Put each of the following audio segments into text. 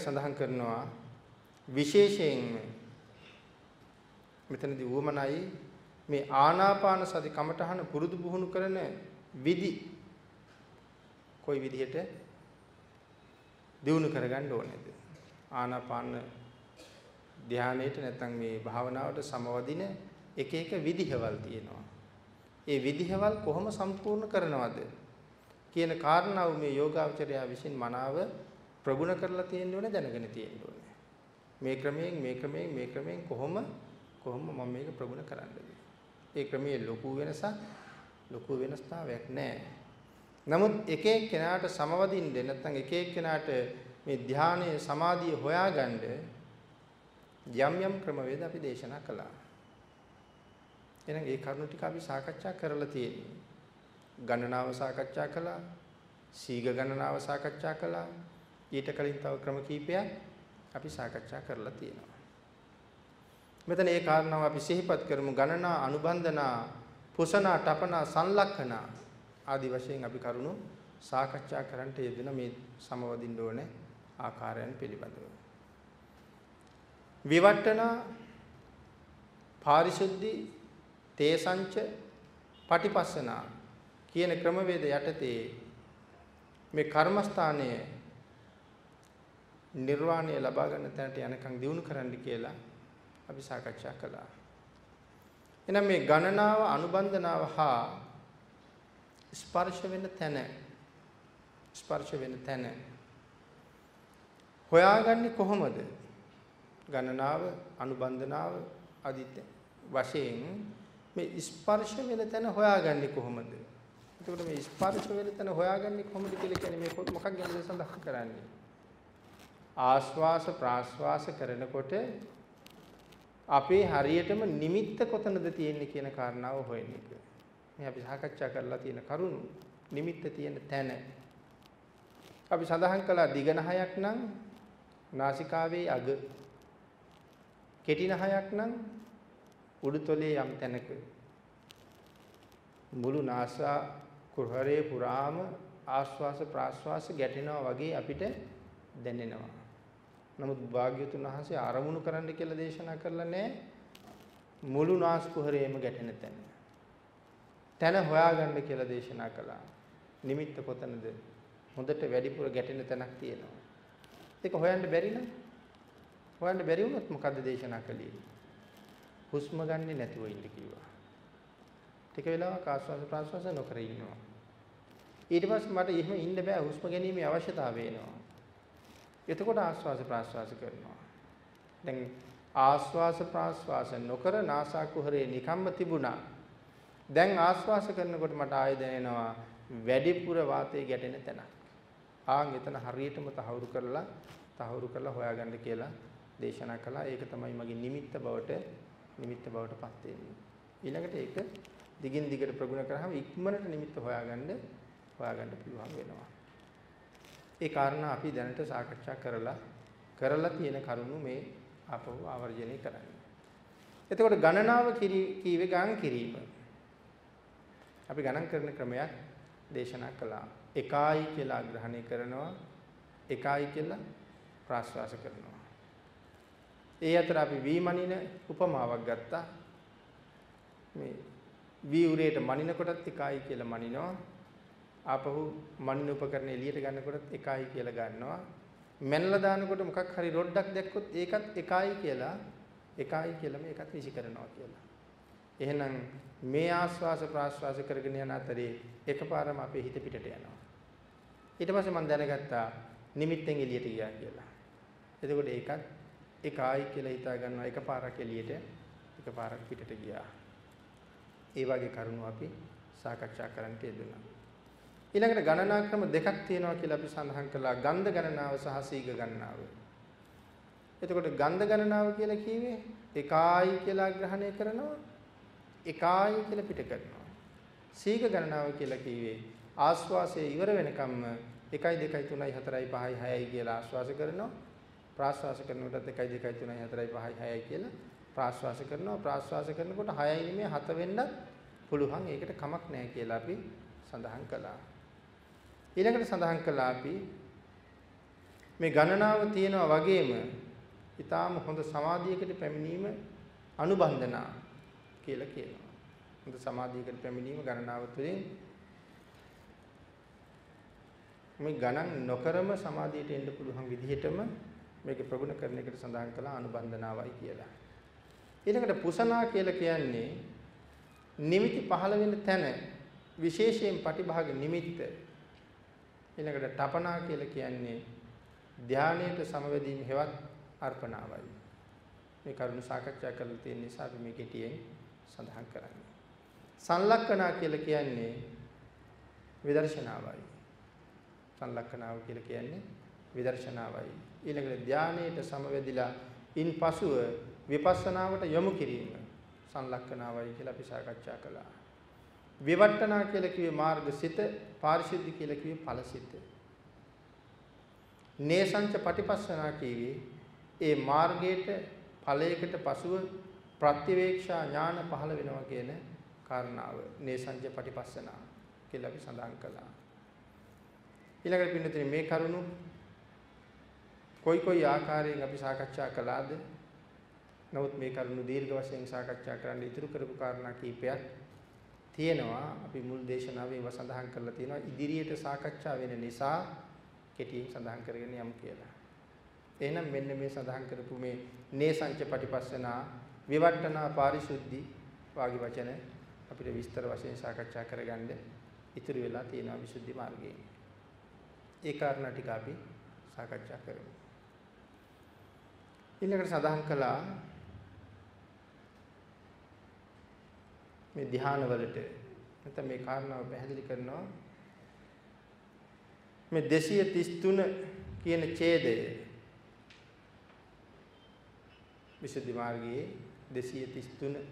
ඊළඟට සඳහන් කරනවා විශේෂයෙන්ම මෙතනදී උවමනයි මේ ආනාපාන සති කමඨහන පුරුදු පුහුණු කරන විදි කොයි විදිහට දිනු කරගන්න ඕනේද ආනාපාන ධානයේට නැත්නම් මේ භාවනාවට සමවදින එක එක විදිහවල් තියෙනවා. ඒ විදිහවල් කොහොම සම්පූර්ණ කරනවද කියන කාරණාව මේ යෝගාවචරයා විසින් මනාව ප්‍රගුණ කරලා තියෙන්න ඕනේ දැනගෙන තියෙන්න ඕනේ. මේ ක්‍රමයෙන් මේ ක්‍රමයෙන් මේ ක්‍රමයෙන් කොහොම කොහොම මම මේක ප්‍රගුණ කරන්නද? ඒ ක්‍රමයේ ලොකු වෙනසක් ලොකු වෙනස්තාවයක් නැහැ. නමුත් එක එක්කෙනාට සමවදින්න නැත්නම් එක එක්කෙනාට මේ ධානයේ සමාධිය හොයාගන්න යම් යම් ක්‍රමවේද අපි දේශනා කළා. එහෙනම් ඒ කරුණු ටික අපි සාකච්ඡා කරලා තියෙනවා. ගණනාව සාකච්ඡා කළා. සීග ගණනාව සාකච්ඡා කළා. ඊට කලින් තව ක්‍රම කීපයක් අපි සාකච්ඡා කරලා තියෙනවා. මෙතන ඒ කාරණාව අපි සිහිපත් කරමු ගණනා අනුබන්ධනා පුසනා තපනා සංලක්ඛනා ආදි වශයෙන් අපි කරුණු සාකච්ඡා කරන්නට යෙදෙන මේ සමවදින්න ඕනේ ආකාරයන් පිළිබඳව. විවට්ටන පාරිශුද්ධි තේසංච පටිපස්සනා කියන ක්‍රමවේද යටතේ මේ කර්මස්ථානයේ නිර්වාණය ලබා ගන්න තැනට යනකම් දිනු කරන්න කියලා අපි සාකච්ඡා කළා. එහෙනම් මේ ගණනාව අනුබන්ධනාව හා ස්පර්ශ වෙන තැන ස්පර්ශ වෙන තැන හොයාගන්නේ කොහොමද? ගණනාව අනුබන්ධනාව අදිත වශයෙන් මේ ස්පර්ශ වෙන තැන හොයාගන්නේ කොහොමද? එතකොට මේ ස්පර්ශ වෙන තැන හොයාගන්නේ කොහොමද කියලා කියන්නේ මේ මොකක් ගැනද සඳහන් කරන්නේ? ආශ්වාස ප්‍රාශ්වාස කරනකොට අපේ හරියටම නිමිත්ත කොතනද තියෙන්නේ කියන කාරණාව හොයන එක. මේ අපි සාකච්ඡා කරලා තියෙන කරුණු නිමිත්ත තියෙන තැන. අපි සඳහන් කළා දිගනහයක් නම් නාසිකාවේ අග. කෙටිනහයක් නම් උඩුතොලේ යම් තැනක. මුළු නාසා කුහරේ පුරාම ආශ්වාස ප්‍රාශ්වාස ගැටෙනවා වගේ අපිට දැනෙනවා. නමුත් භාග්‍යතුන් වහන්සේ ආරමුණු කරන්න කියලා දේශනා කරලා නැහැ. මුළු නාස් කුහරේම ගැටෙන තැන. තැන හොයාගන්න කියලා දේශනා කළා. නිමිත්ත කොතනද? හොඳට වැඩිපුර ගැටෙන තැනක් තියෙනවා. ඒක හොයන්න බැරි නම් හොයන්න බැරි වුණොත් මොකද්ද දේශනා කළේ? හුස්ම ගන්නෙ නැතුව ඉන්න කිව්වා. ටික වෙලාවක් ආස්වාද ප්‍රාස්වාස නොකර ඉන්නවා. ඊට පස්සේ මට එහෙම ඉන්න බෑ හුස්ම ගැනීමේ අවශ්‍යතාවය එනවා. එතකොට ආස්වාස ප්‍රාස්වාස කරනවා. දැන් ආස්වාස ප්‍රාස්වාස නොකර නාසාකුහරේ නිකම්ම තිබුණා. දැන් ආස්වාස කරනකොට මට ආයෙ දැනෙනවා වැඩිපුර වාතයේ ගැටෙන තැන. ආන් එතන හරියටම තහවුරු කරලා තහවුරු කරලා හොයාගන්න කියලා දේශනා කළා. ඒක තමයි මගේ නිමිත්ත බවට නිමිත්ත බවට පත් වෙන්නේ. ඊළඟට ඒක දිගින් දිගට ප්‍රගුණ කරාම ඉක්මනට නිමිත්ත හොයාගන්න හොයාගන්න පුළුවන් වෙනවා. ඒ කාරණා අපි දැනට සාකච්ඡා කරලා කරලා තියෙන කරුණු මේ ආපහු ආවර්ජනය කරන්නේ. එතකොට ගණනාව කීවේ ගණන් කිරීම. අපි ගණන් කරන ක්‍රමයක් දේශනා කළා. එකයි කියලා ග්‍රහණය කරනවා එකයි කියලා ප්‍රාශ්වාස කරනවා. ඒ අතර අපි වීමනින උපමාවක් ගත්තා. මේ වී උරේට මනින කොටත් එකයි කියලා මනිනවා. ආපහු මනින උපකරණ එළියට ගන්නකොටත් එකයි කියලා ගන්නවා. මැනලා දානකොට මොකක් හරි රොඩක් දැක්කොත් ඒකත් එකයි කියලා එකයි කියලා මේකත් විසි කරනවා කියලා. එහෙනම් මේ ආස්වාස ප්‍රාස්වාස කරගෙන යන අතරේ එකපාරම අපේ හිත පිටට යනවා. ඊට පස්සේ මම දැනගත්තා නිමිත්තෙන් එළියට ගියා කියලා. එතකොට ඒකත් එකයි කියලා හිතා ගන්නවා එකපාරක් එළියට එකපාරක් පිටට ගියා. ඒ වගේ කරුණු අපි සාකච්ඡා කරන්න යෙදුණා. ඊළඟට ගණනා ක්‍රම දෙකක් තියෙනවා කියලා අපි සඳහන් කළා. ගන්ධ ගණනාව සහ සීග ගණනාව. එතකොට ගන්ධ ගණනාව කියලා කිව්වේ එකයි කියලා ග්‍රහණය කරනවා එකයි කියලා පිට කරනවා. සීග ගණනාව කියලා කිව්වේ ආස්වාසය ඉවර වෙනකම්ම 1 2 3 4 5 6යි කියලා ආස්වාස කරනවා. ප්‍රාස්වාස කරනකොටත් 1 2 3 4 5 6යි කියලා ප්‍රාස්වාස කරනවා. ප්‍රාස්වාස කරනකොට 6යි නෙමෙයි 7 වෙන්නත් පුළුවන්. ඒකට කමක් නැහැ කියලා අපි සඳහන් කළා. ඊළඟට සඳහන් කළා අපි මේ ගණනාව තියෙනවා වගේම ඊටාම හොඳ සමාධියකට පැමිණීම අනුබන්ධනා කියලා කියනවා. හොඳ සමාධියකට පැමිණීම ගණනාව තුළින් මේ ගණන් නොකරම සමාධියට එන්න පුළුවන් විදිහටම මේක ප්‍රගුණ කරන එකට සඳහන් කළා අනුබන්ධනාවයි කියලා. ඊළඟට පුසනා කියලා කියන්නේ නිමිති පහළ වෙන තැන විශේෂයෙන් ප්‍රතිභාග නිමිත්ත. ඊළඟට තපනා කියලා කියන්නේ ධානයට සමවැදීම හෙවත් අර්පණාවයි. මේ කරුණු සාකච්ඡා කරලා තියෙන නිසා අපි මේ කෙටියෙන් සඳහන් කරන්නේ. සංලක්කනා කියලා කියන්නේ විදර්ශනාවයි. සංලක්කනාව කියලා කියන්නේ විදර්ශනාවයි. ඊළඟට ධානයේට සමවැදිලා ඉන්පසුව විපස්සනාවට යොමු කිරීම සංලක්කනාවයි කියලා අපි සාකච්ඡා කළා. විවට්ටනා කියලා කිව්වේ මාර්ගසිත, පාරිශුද්ධ කියලා කිව්වේ ඵලසිත. නේසංච පටිපස්සනා කිව්වේ ඒ මාර්ගයට ඵලයකට පසුව ප්‍රත්‍යවේක්ෂා ඥාන පහළ වෙනවා කියන කාරණාව නේසංච පටිපස්සනා කියලා අපි සඳහන් කළා. ඊළඟට පින්නතුනි මේ කරුණු කොයි කොයි ආකාරයෙන් අපි සාකච්ඡා කළාද? නමුත් මේ කරුණු දීර්ඝ වශයෙන් සාකච්ඡා කරන්න ඉතුරු කරපු කාරණා කීපයක් තියෙනවා. අපි මුල් දේශනාවේ ඒවා සඳහන් කරලා තියෙනවා. ඉදිරියට සාකච්ඡා වෙන නිසා කෙටියෙන් සඳහන් කරගෙන යමු කියලා. එහෙනම් මෙන්න මේ සඳහන් කරපු මේ නේසංච පටිපස්සනා විවට්ටනා පාරිශුද්ධි වාගේ වචන අපිට විස්තර වශයෙන් සාකච්ඡා කරගන්න ඉතුරු වෙලා තියෙනවා විසුද්ධි මාර්ගයේ. ඒ කාරණා ටික අපි සාකච්ඡා කරමු. ඊළඟට සඳහන් කළා මේ ධ්‍යාන වලට නැත්නම් මේ කාරණාව පැහැදිලි කරනවා. මේ 233 කියන ඡේදය. විසුද්ධි මාර්ගයේ 233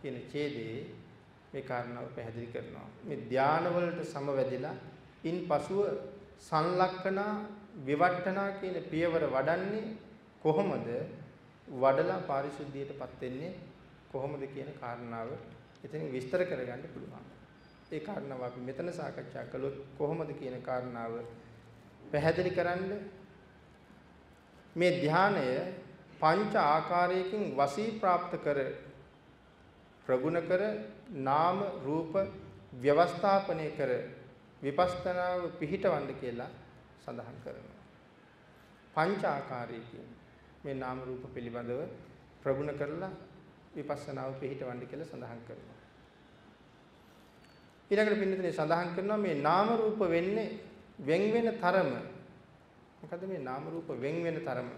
කියන ඡේදයේ මේ කාරණාව පැහැදිලි කරනවා. මේ ධාන වලට සමවැදිලා ඉන්පසුව සංලක්කනා විවට්ටනා කියන පියවර වඩන්නේ කොහොමද? වඩලා පාරිශුද්ධියටපත් වෙන්නේ කොහොමද කියන කාරණාව එතනින් විස්තර කරගන්න පුළුවන්. ඒ කාරණාව අපි මෙතන සාකච්ඡා කළොත් කොහොමද කියන කාරණාව පැහැදිලි කරන්න මේ ධානය පංච ආකාරයකින් වසී ප්‍රාપ્ત කර ප්‍රගුණ කර නාම රූප ව්‍යවස්ථාපනය කර විපස්සනාව පිහිටවන්න කියලා සඳහන් කරනවා. පංච ආකාරයකින් මේ නාම රූප පිළිබඳව ප්‍රගුණ කරලා විපස්සනාව පිහිටවන්න කියලා සඳහන් කරනවා. ඊළඟට පින්නතේ සඳහන් කරනවා මේ නාම රූප වෙන්නේ වෙන් වෙන තරම. මොකද මේ නාම රූප වෙන් වෙන තරම.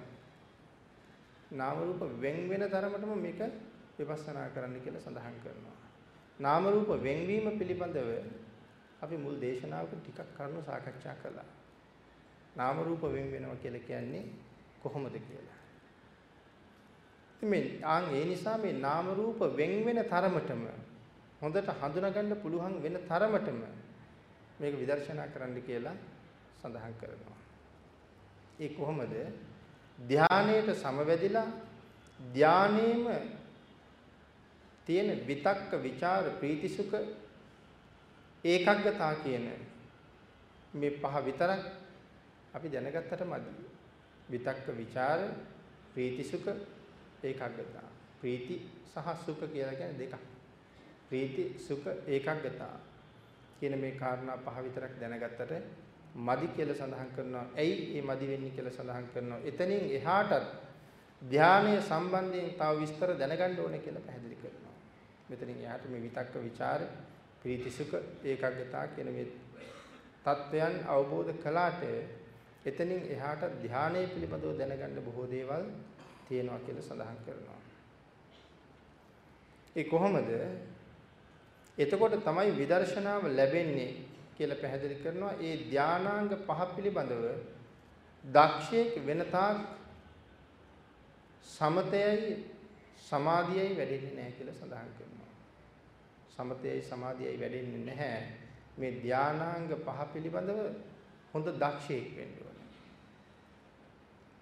නාම රූප වෙන් වෙන තරමටම මේක විපස්සනා කරන්න කියලා සඳහන් කරනවා. නාම රූප වෙන්වීම පිළිබඳව අපි මුල් දේශනාවක ටිකක් කරුණු සාකච්ඡා කළා. නාම රූප වෙන් වෙනවා කියලා කියන්නේ කොහොමද කියලා. මේ ආන් ඒ නිසා මේ නාම රූප වෙන් වෙන තරමටම හොඳට හඳුනාගන්න පුළුවන් වෙන තරමටම මේක විදර්ශනා කරන්න කියලා සඳහන් කරනවා. ඒ කොහොමද? ධානයට සමවැදිලා ධානයේම තියෙන විතක්ක, ਵਿਚාර, ප්‍රීතිසුඛ ඒකග්ගතා කියන මේ පහ විතරක් අපි දැනගත්තට මදි. විතක්ක, ਵਿਚාර, ප්‍රීතිසුඛ ඒකාග්‍රතාව. ප්‍රීති සහ සුඛ කියලා කියන්නේ දෙකක්. ප්‍රීති සුඛ ඒකාග්‍රතාව කියන මේ කාරණා පහ විතරක් දැනගත්තට මදි කියලා සඳහන් කරනවා. ඇයි මේ මදි වෙන්නේ කියලා සඳහන් කරනවා. එතනින් එහාටත් ධානය සම්බන්ධයෙන් තව විස්තර දැනගන්න ඕනේ කියලා පැහැදිලි කරනවා. මෙතනින් එහාට මේ විතක්ක ਵਿਚාර ප්‍රීති සුඛ ඒකාග්‍රතාව කියන මේ தත්වයන් අවබෝධ කළාට එතනින් එහාට ධානයේ පිළිබඳව දැනගන්න බොහෝ දේවල් තියෙනවා කියලා සඳහන් කරනවා. ඒ කොහොමද? එතකොට තමයි විදර්ශනාව ලැබෙන්නේ කියලා පැහැදිලි කරනවා. ඒ ධානාංග පහ පිළිබඳව දක්ෂයෙක් වෙනතාක් සමතයයි සමාධියයි වැඩෙන්නේ නැහැ කියලා සඳහන් කරනවා. සමතයයි සමාධියයි වැඩෙන්නේ නැහැ. මේ ධානාංග පහ පිළිබඳව හොඳ දක්ෂයෙක් වෙන්න ඕනේ.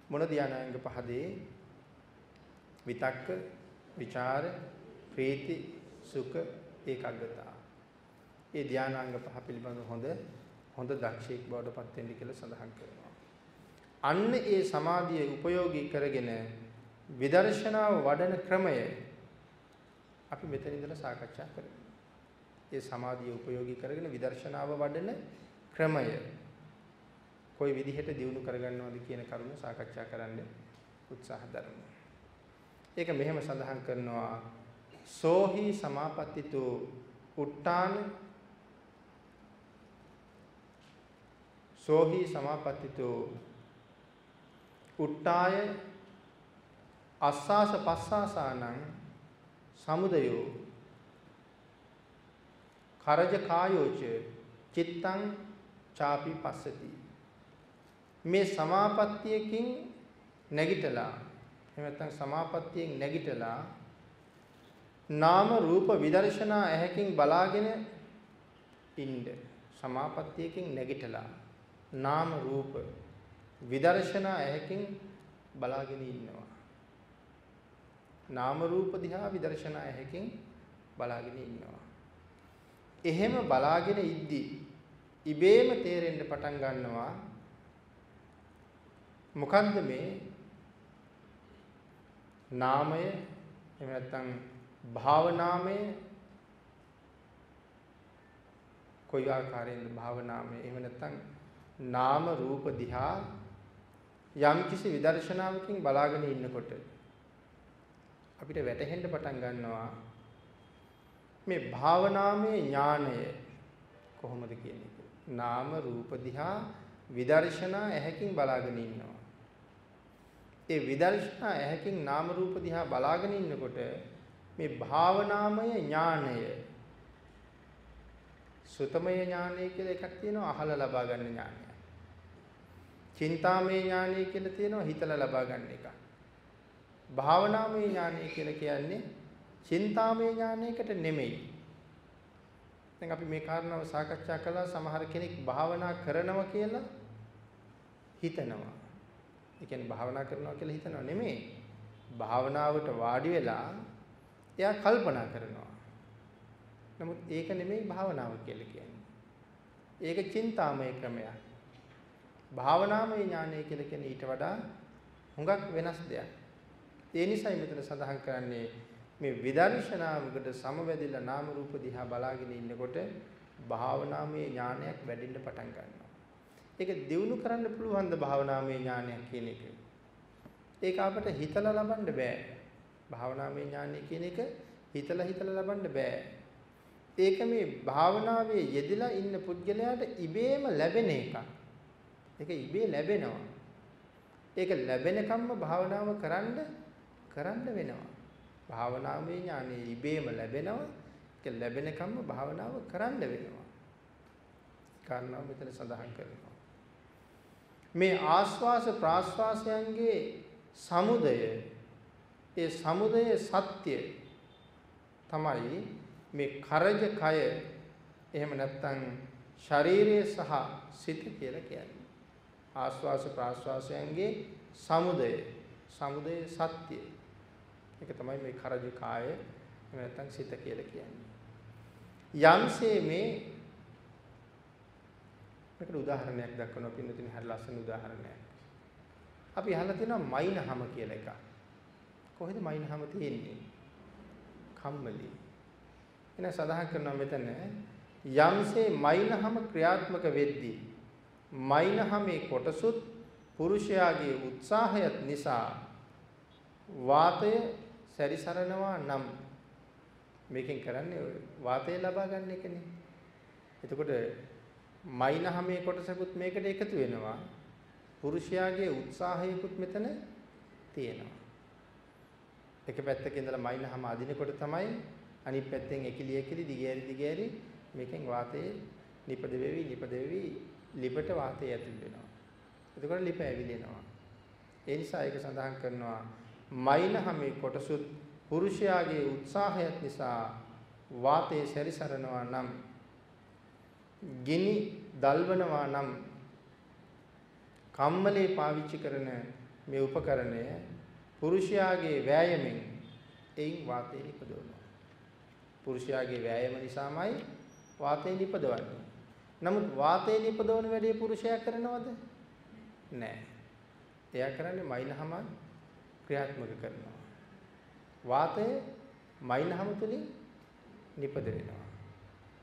මොන ධානාංග පහදේ විතක්ක, ਵਿਚාර, ප්‍රීති, සුඛ, ඒකාග්‍රතාව. ඒ ධානාංග පහ පිළිබඳව හොඳ හොඳ දක්ෂයෙක් බවට පත් වෙන්න කියලා සඳහන් කරනවා. අන්න ඒ සමාධිය උපයෝගී කරගෙන විදර්ශනාව වඩන ක්‍රමය අපි මෙතන ඉඳලා සාකච්ඡා කරමු. ඒ සමාධිය උපයෝගී කරගෙන විදර්ශනාව වඩන ක්‍රමය කොයි විදිහට දියුණු කරගන්නවද කියන කරුණ සාකච්ඡා කරන්න උත්සාහ දරමු. ඒක මෙහෙම සඳහන් කරනවා. සෝහි සමාපත්තිතු උට්ටාන සෝහි සමාපත්තිතු උට්ටාය අස්සාස පස්සාසානං සමුදයෝ කරජ කායෝච චිත්තං චාපි පස්සති. මේ සමාපත්තියකින් නැගිටලා එහෙම නැත්නම් සමාපත්තියෙන් නැගිටලා නාම රූප විදර්ශනා ඇහැකින් බලාගෙන ඉන්න සමාපත්තියකින් නැගිටලා නාම රූප විදර්ශනා ඇහැකින් බලාගෙන ඉන්නවා. නාම රූප දිහා විදර්ශනා ඇහැකින් බලාගෙන ඉන්නවා. එහෙම බලාගෙන ඉද්දි ඉබේම තේරෙන්න පටන් ගන්නවා. මොකන්ද මේ නාමය එහෙම නැත්නම් භාවනාමය කොයි ආකාරයෙන්ද භාවනාමය එහෙම නැත්නම් නාම රූප දිහා යම් කිසි විදර්ශනාවකින් බලාගෙන ඉන්නකොට අපිට වැටහෙන්න පටන් ගන්නවා මේ භාවනාමය ඥානය කොහොමද කියන එක. නාම රූප දිහා විදර්ශනා ඇහැකින් බලාගෙන ඉන්නවා. ඒ විදර්ශනා ඇහැකින් නාම රූප දිහා බලාගෙන ඉන්නකොට මේ භාවනාමය ඥානය සුතමය ඥානය කියලා එකක් තියෙනවා අහලා ලබා ගන්න ඥානය. චින්තාමය ඥානය කියලා තියෙනවා හිතලා ලබා ගන්න එක. භාවනාමය ඥානය කියලා කියන්නේ චින්තාමය ඥානයකට නෙමෙයි. දැන් අපි මේ කාරණාව සාකච්ඡා කළා සමහර කෙනෙක් භාවනා කරනවා කියලා හිතනවා. ඒ කියන්නේ භාවනා කරනවා කියලා හිතනව නෙමෙයි. භාවනාවට වාඩි වෙලා එයා කල්පනා කරනවා. නමුත් ඒක නෙමෙයි භාවනාව කියලා කියන්නේ. ඒක චින්තාමය ක්‍රමයක්. භාවනාමය ඥානය කියලා කියන්නේ ඊට වඩා හුඟක් වෙනස් දෙයක්. ඒ නිසායි මෙතන සඳහන් කරන්නේ මේ විදර්ශනාවකට සමවැදිලා නාම රූප දිහා බලාගෙන ඉන්නකොට භාවනාමය ඥානයක් වැඩිෙන්න පටන් ගන්නවා. ඒක දිනු කරන්න පුළුවන් ද භාවනාමය ඥානයක් කියන එක. ඒක අපිට හිතලා ලබන්න බෑ. භාවනාමය ඥානය කියන එක හිතලා හිතලා ලබන්න බෑ. ඒක මේ භාවනාවේ යෙදලා ඉන්න පුද්ගලයාට ඉබේම ලැබෙන එකක්. ඒක ඉබේ ලැබෙනවා. ඒක ලැබෙනකම්ම භාවනාව කරන්න කරන්න වෙනවා. භාවනාමය ඥානෙ ඉබේම ලැබෙනවා. ඒක ලැබෙනකම්ම භාවනාව කරන්න වෙනවා. කාරණාව මෙතන සඳහන් කරනවා. මේ ආස්වාස ප්‍රාස්වාසයන්ගේ සමුදය. ඒ සමුදය සත්‍ය තමයි මේ කරජ කය. එහෙම නැත්නම් ශරීරය සහ සිත කියලා කියන්නේ. ආස්වාස ප්‍රාස්වාසයන්ගේ සමුදය. සමුදය සත්‍ය. ඒක තමයි මේ කරජ කාය. එහෙම නැත්නම් සිත කියලා කියන්නේ. යම්සේ මේ මේකට උදාහරණයක් දක්වනවා පින්නතින හරි ලස්සන උදාහරණයක්. අපි අහලා තියෙනවා මයින්හම කියලා එකක්. කොහෙද මයින්හම තියෙන්නේ? කම්මලි. එන සඳහන් කරනවා මෙතන යම්සේ මයින්හම ක්‍රියාත්මක වෙද්දී මයින්හමේ කොටසුත් පුරුෂයාගේ උත්සාහයත් නිසා වාතය සැරිසරනවා නම් මේකෙන් කරන්නේ වාතය ලබා ගන්න එකනේ. එතකොට මයින්හමේ කොටසකුත් මේකට එකතු වෙනවා. පුරුෂයාගේ උත්සාහයකුත් මෙතන තියෙනවා. එක පැත්තක ඉඳලා මයින්හම අදිනකොට තමයි අනිත් පැත්තෙන් එකිලි එකිලි දිගෑරි දිගෑරි මේකෙන් වාතයේ නිපද වෙවි නිපද වෙවි ලිපට වාතය ඇතුල් වෙනවා. එතකොට ලිප ඇවිලෙනවා. ඒ නිසා ඒක සඳහන් කරනවා මයින්හමේ කොටසුත් පුරුෂයාගේ උත්සාහයත් නිසා වාතයේ සැරිසරනවා නම් ගිනි දල්වනවා නම් කම්මලේ පාවිච්චි කරන මේ උපකරණය පුරුෂයාගේ වෑයමෙන් එයින් වාතය නිපදවනවා. පුරුෂයාගේ වෑයම නිසාමයි වාතය නිපදවන්නේ. නමුත් වාතය නිපදවන වැඩේ පුරුෂයා කරනවද? නෑ. එයා කරන්නේ මයින්හම ක්‍රියාත්මක කරනවා. වාතය මයින්හම තුලින් නිපද වෙනවා.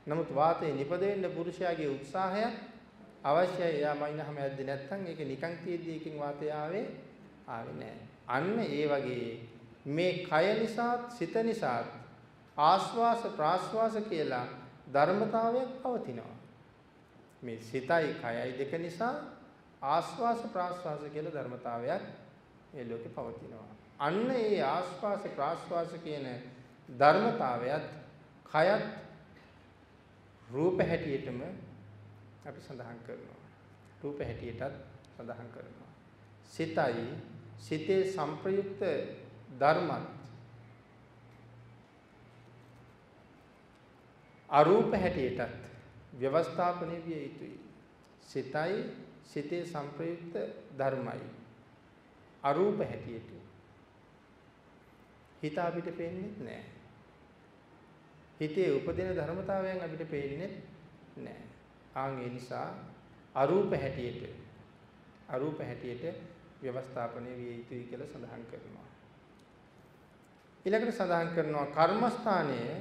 නමුත් වාතය නිපද වෙන්න පුරුෂයාගේ උත්සාහයක් අවශ්‍යයි. එයා මයින්හම ඇද්දේ නැත්නම් ඒක නිකන් තියෙද්දි එකකින් වාතය ආවේ ආවේ නැහැ. අන්න ඒ වගේ මේ කය නිසාත් සිත නිසාත් ආස්වාස ප්‍රාස්වාස කියලා ධර්මතාවයක් පවතිනවා. මේ සිතයි කයයි දෙක නිසා ආස්වාස ප්‍රාස්වාස කියලා ධර්මතාවයක් මේ ලෝකේ පවතිනවා. අන්න ඒ ආස්වාස ප්‍රාස්වාස කියන ධර්මතාවයත් කයත් රූප හැටියටම අපි සඳහන් කරනවා. රූප හැටියටත් සඳහන් කරනවා. සිතයි සිතේ සංප්‍රයුක්ත ධර්මත් අරූප හැටියටත් ව්‍යවස්ථාපනය විය යුතුයි. සිතයි සිතේ සංප්‍රයුක්ත ධර්මයි. අරූප හැටියට. හිත අපිට පේන්නේ නැහැ. හිතේ උපදින ධර්මතාවයන් අපිට පේන්නේ නැහැ. ආන් ඒ නිසා අරූප හැටියට අරූප හැටියට ව්‍යවස්ථාපනය විය යුතුයි කියලා සඳහන් කරනවා. ඊළඟට සඳහන් කරනවා කර්මස්ථානයේ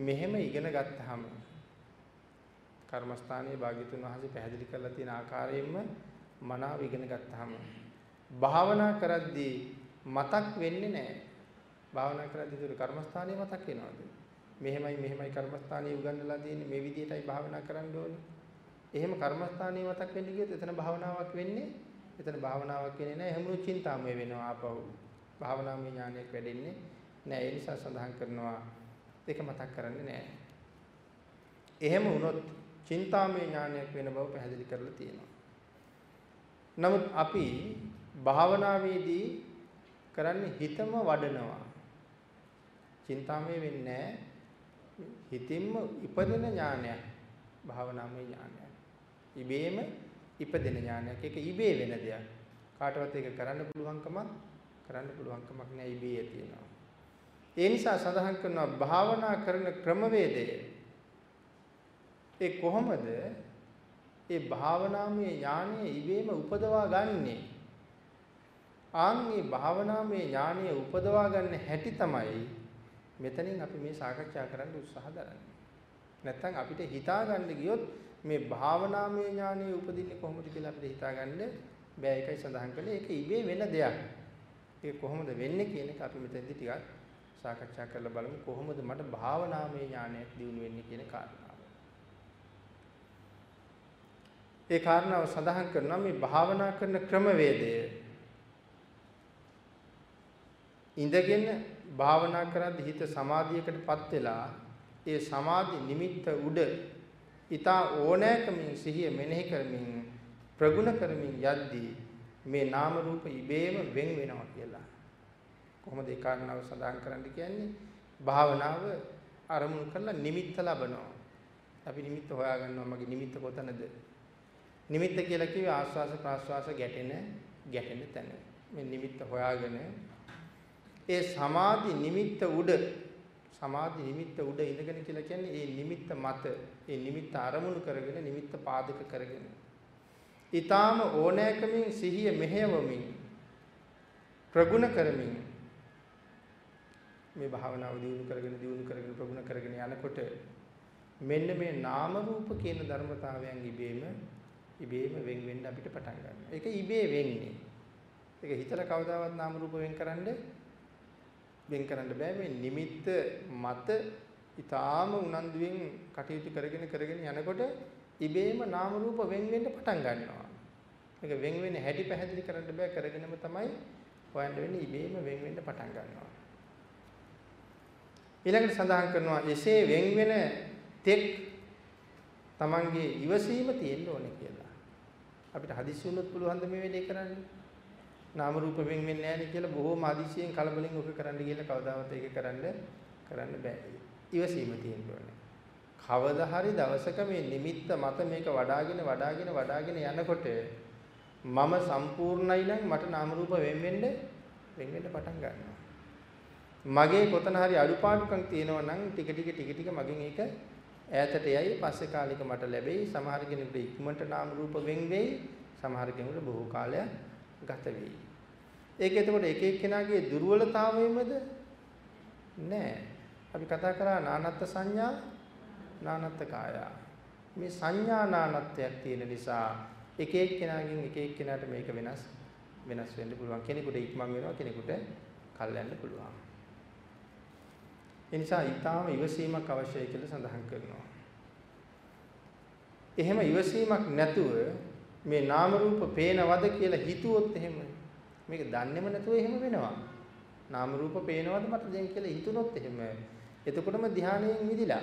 මෙහෙම ඉගෙන ගත්තාම කර්මස්ථානයේ භාග්‍යතුන් වහන්සේ පැහැදිලි කරලා තියෙන ආකාරයෙන්ම මනාව ඉගෙන ගත්තාම භාවනා කරද්දී මතක් වෙන්නේ නැහැ. භාවනා කරද්දී ඒක කර්මස්ථානයේ මතක් වෙනවද? මෙහෙමයි මෙහෙමයි කර්මස්ථානයේ උගන්වලා තියෙන්නේ මේ විදිහටයි භාවනා කරන්න ඕනේ. එහෙම කර්මස්ථානයේ මතක් වෙන්න ගියොත් එතන භාවනාවක් වෙන්නේ එතන භාවනාවක් වෙන්නේ නැහැ. එහෙම චින්තාමය වෙනවා ආපහු. භාවනාමය ඥානයක් වැඩෙන්නේ නැහැ. ඒ නිසා සඳහන් කරනවා ඒක මතක් කරන්නේ නැහැ. එහෙම වුණොත් චින්තාමය ඥානයක් වෙන බව පැහැදිලි කරලා තියෙනවා. නමුත් අපි භාවනාවේදී කරන්නේ හිතම වඩනවා. චින්තාමය වෙන්නේ හිතින්ම ඉපදෙන ඥානයක් භාවනාමය ඥානයක්. ඉබේම ඉපදෙන ඥානයක්. ඒක ඉබේ වෙන දෙයක්. කාටවත් ඒක කරන්න පුළුවන්කමක් කරන්න පුළුවන්කමක් නෑ ඉබේ තියෙනවා. ඒ නිසා සඳහන් කරනවා භාවනා කරන ක්‍රමවේදය ඒ කොහොමද ඒ භාවනාමය ඥානය ඉබේම උපදවා ගන්නෙ ආන්ගේ භාවනාමය ඥානය උපදවා ගන්න හැටි තමයි මෙතනින් අපි මේ සාකච්ඡා කරන්න උත්සාහ කරන්නේ නැත්නම් අපිට හිතා ගන්න ගියොත් මේ භාවනාමය ඥානය උපදින්නේ කොහොමද කියලා අපිට හිතා ගන්න බෑ. ඒකයි සඳහන් කළේ ඒක ඉබේ වෙන දෙයක්. ඒක කොහොමද වෙන්නේ කියන එක අපි මෙතෙන්දි ටිකක් සාකච්ඡා කරලා බලමු. කොහොමද මට භාවනාමය ඥානයක් දියුණු වෙන්නේ කියන කාරණාව. ඒ කාරණාව සඳහන් කරනවා මේ භාවනා කරන ක්‍රමවේදය. ඉඳගෙන භාවනා කරද්දී හිත සමාධියකටපත් වෙලා ඒ සමාධි නිමිත්ත උඩ ඊතා ඕනෑකමින් සිහිය මෙනෙහි කරමින් ප්‍රගුණ කරමින් යද්දී මේ නාම රූප ඉබේම වෙන් වෙනවා කියලා. කොහොමද ඒ කාරණාව සඳහන් කරන්න කියන්නේ? භාවනාව අරමුණු කරලා නිමිත්ත ලබනවා. අපි නිමිත්ත හොයාගන්නවා මගේ නිමිත්ත කොතනද? නිමිත්ත කියලා කිව්වේ ආස්වාස ප්‍රාස්වාස ගැටෙන ගැටෙන තැන. මේ නිමිත්ත හොයාගෙන ඒ සමාධි නිමිත්ත උඩ සමාධි නිමිත්ත උඩ ඉඳගෙන කියලා කියන්නේ ඒ නිමිත්ත මත ඒ නිමිත්ත අරමුණු කරගෙන නිමිත්ත පාදක කරගෙන ඊටාම ඕනෑකමින් සිහිය මෙහෙවමින් ප්‍රගුණ කරමින් මේ භාවනාව දියුණු කරගෙන දියුණු කරගෙන ප්‍රගුණ කරගෙන යනකොට මෙන්න මේ නාම රූප කියන ධර්මතාවයන් ඉබේම ඉබේම වෙන් වෙන්න අපිට පටන් ගන්නවා. ඒක ඉබේ වෙන්නේ. ඒක හිතලා කවදාවත් නාම රූප වෙන් කරන්න වෙන් කරන්න බෑ මේ නිමිත්ත මත ඊටාම උනන්දුවෙන් කටයුතු කරගෙන කරගෙන යනකොට ඉබේම නාම රූප වෙන් වෙන්න පටන් ගන්නවා. මේක වෙන් වෙන්නේ හැටි පැහැදිලි කරන්න බෑ කරගෙනම තමයි හොයන්න වෙන්නේ ඉබේම වෙන් වෙන්න පටන් ගන්නවා. ඊළඟට සඳහන් කරනවා එසේ වෙන් වෙන තෙක් තමන්ගේ ඉවසීම තියෙන්න ඕනේ කියලා. අපිට හදිස්සි වුණොත් පුළුවන් ද මේ වැඩේ කරන්න? නාම රූප වෙන් වෙන්නේ නැහැ නේ කියලා බොහෝම හදිස්සියෙන් කලබලෙන් ඔක කරන්න ගිහලා කවදාවත් ඒක කරන්න කරන්න බෑ. ඉවසීම තියෙන්න ඕනේ. කවදා හරි දවසක මේ නිමිත්ත මත මේක වඩාගෙන වඩාගෙන වඩාගෙන යනකොට මම සම්පූර්ණයි නම් මට නාම රූප වෙන් වෙන්න වෙන් වෙන්න පටන් ගන්නවා. මගේ කොතන හරි අඩුපාඩුකම් තියෙනවා නම් ටික ටික ටික ටික මගෙන් ඒක ඈතට යයි පස්සේ කාලෙක මට ලැබෙයි සමහර කෙනෙකුට ඉක්මනට නාම රූප වෙන් වෙයි සමහර කෙනෙකුට බොහෝ කාලයක් ගත වෙයි. ඒක එතකොට එක එක්කෙනාගේ දුර්වලතාවයමද? නෑ. අපි කතා කරා නානත්ත් සංඥා නානත්ත් කාය. මේ සංඥා නානත්වයක් තියෙන නිසා එක එක්කෙනාගෙන් එක එක්කෙනාට මේක වෙනස් වෙනස් වෙන්න පුළුවන්. කෙනෙකුට ඉක්මන් වෙනවා කෙනෙකුට කල් යන්න පුළුවන්. ඒ නිසා ඊටාම ඉවසීමක් අවශ්‍යයි කියලා සඳහන් කරනවා. එහෙම ඉවසීමක් නැතුව මේ නාම රූප පේනවද කියලා හිතුවොත් එහෙම මේක දන්නේම නැතුව එහෙම වෙනවා. නාම රූප පේනවද මට දැන් කියලා හිතුනොත් එහෙම එතකොටම ධානයෙන් මිදිලා.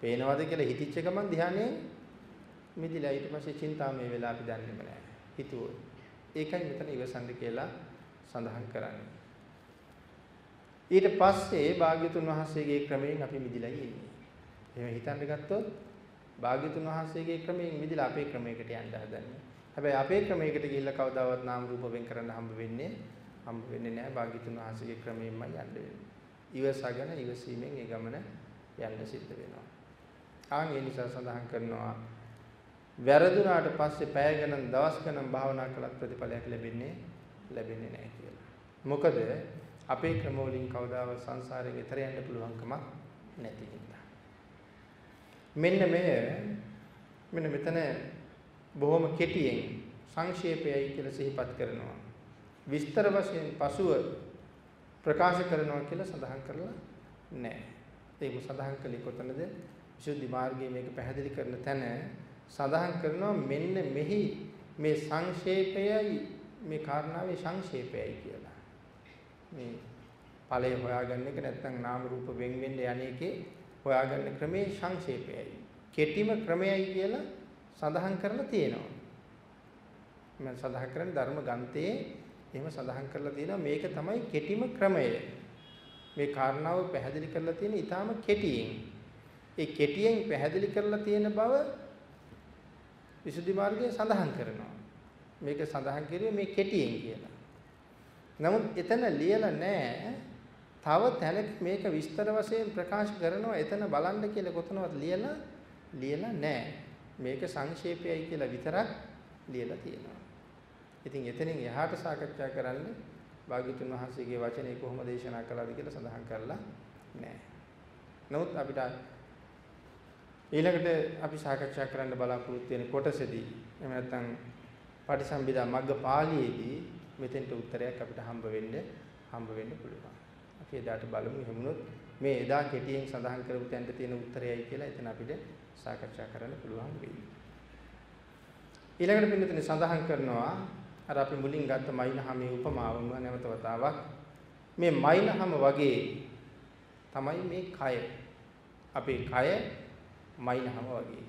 පේනවද කියලා හිතිච්ච ගමන් ධානයෙන් මිදිලා ඊට පස්සේ චින්තාමය වෙලා අපි දන්නේම නැහැ. හිතුවොත්. ඒකයි මෙතන ඉවසන්න කියලා සඳහන් කරන්නේ. ඊට පස්සේ භාග්‍යතුන් වහන්සේගේ ක්‍රමයෙන් අපි මිදිලා ඉන්නේ. එහෙම හිතන්න ගත්තොත් භාග්‍යතුන් වහන්සේගේ ක්‍රමයෙන් මිදිලා අපේ ක්‍රමයකට යන්න හදන්නේ. හැබැයි අපේ ක්‍රමයකට ගිහිල්ලා කවදාවත් නාම රූප වෙන් කරන්න හම්බ වෙන්නේ හම්බ වෙන්නේ නැහැ. භාග්‍යතුන් වහන්සේගේ ක්‍රමයෙන්මයි යන්න වෙන්නේ. ඉවසගෙන ඉවසීමෙන් ඒ ගමන යන්න සිද්ධ වෙනවා. ආන් ඒ නිසා සඳහන් කරනවා වැරදුනාට පස්සේ පැය ගණන් දවස් ගණන් භාවනා කළත් ප්‍රතිඵලයක් ලැබෙන්නේ ලැබෙන්නේ නැහැ කියලා. මොකද අපේ ක්‍රම වලින් කවදාවත් සංසාරයෙන් එතර යන්න පුළුවන්කමක් නැති නිසා. මෙන්න මෙය මෙන්න මෙතන බොහොම කෙටියෙන් සංක්ෂේපයයි කියලා සිහිපත් කරනවා. විස්තර වශයෙන් පසුව ප්‍රකාශ කරනවා කියලා සඳහන් කරලා නැහැ. ඒක සඳහන් කළේ කොතනද? විසුද්ධි මාර්ගයේ මේක පැහැදිලි කරන තැන සඳහන් කරනවා මෙන්න මෙහි මේ සංක්ෂේපයයි මේ කාරණාවේ සංක්ෂේපයයි කියලා. මේ ඵලය හොයාගන්න එක නැත්නම් නාම රූප වෙන් වෙන්න යන්නේකේ හොයාගන්න ක්‍රමේ සංක්ෂේපයයි. කෙටිම ක්‍රමයයි කියලා සඳහන් කරලා තියෙනවා. මම සඳහන් කරන්නේ ධර්ම ගන්තයේ එහෙම සඳහන් කරලා තියෙනවා මේක තමයි කෙටිම ක්‍රමය. මේ කාරණාව පැහැදිලි කරලා තියෙන ඊටාම කෙටියෙන්. ඒ කෙටියෙන් පැහැදිලි කරලා තියෙන බව විසුද්ධි මාර්ගයේ සඳහන් කරනවා. මේක සඳහන් කරුවේ මේ කෙටියෙන් කියලා. නමුත් එතන ලියලා නැහැ තව තැනක මේක විස්තර වශයෙන් ප්‍රකාශ කරනවා එතන බලන්න කියලා කොතනවත් ලියලා ලියලා නැහැ. මේක සංක්ෂේපයයි කියලා විතරක් ලියලා තියෙනවා. ඉතින් එතනින් එහාට සාකච්ඡා කරන්න භාග්‍යතුන් වහන්සේගේ වචනේ කොහොම දේශනා කළාද කියලා සඳහන් කරලා නැහැ. නමුත් අපිට ඊළඟට අපි සාකච්ඡා කරන්න බලාපොරොත්තු වෙන කොටසේදී එහෙම නැත්නම් පටිසම්භිදා මග්ග පාළියේදී මෙතෙන්ට උත්තරයක් අපිට හම්බ වෙන්න හම්බ වෙන්න පුළුවන්. අපි එදාට බලමු එහෙමුනොත් මේ එදා කෙටියෙන් සඳහන් කරපු තැනට තියෙන උත්තරයයි කියලා එතන අපිට සාකච්ඡා කරන්න පුළුවන් වෙයි. ඊළඟට පින්නතනේ සඳහන් කරනවා අර අපි මුලින් ගත්ත මයින්හමේ උපමාවම නැවත වතාවක් මේ මයින්හම වගේ තමයි මේ කය. අපේ කය මයින්හම වගේ.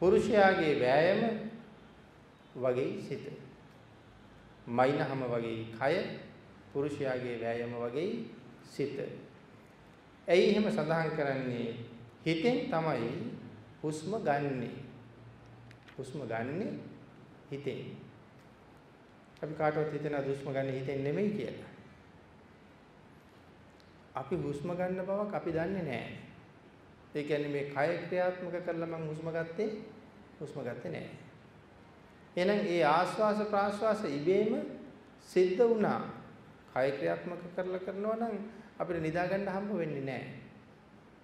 පුරුෂයාගේ වෑයම වගේ සිත. මයින්හම වගේ කය පුරුෂයාගේ වෑයම වගේ සිත. ඇයි එහෙම සඳහන් කරන්නේ? හිතෙන් තමයි හුස්ම ගන්නෙ. හුස්ම ගන්නෙ හිතෙන්. අපි කාටවත් හිතෙන හුස්ම ගන්න හිතෙන් නෙමෙයි කියලා. අපි හුස්ම ගන්න බවක් අපි දන්නේ නැහැ. ඒ කියන්නේ මේ කය ක්‍රියාත්මක කරලා මම හුස්ම ගත්තේ හුස්ම ගත්තේ නැහැ. එහෙනම් ඒ ආශ්වාස ප්‍රාශ්වාස ඉබේම සිද්ධ වුණා. කය ක්‍රියාත්මක කරලා කරනවා නම් අපිට නිදා ගන්න හම්බ වෙන්නේ නැහැ.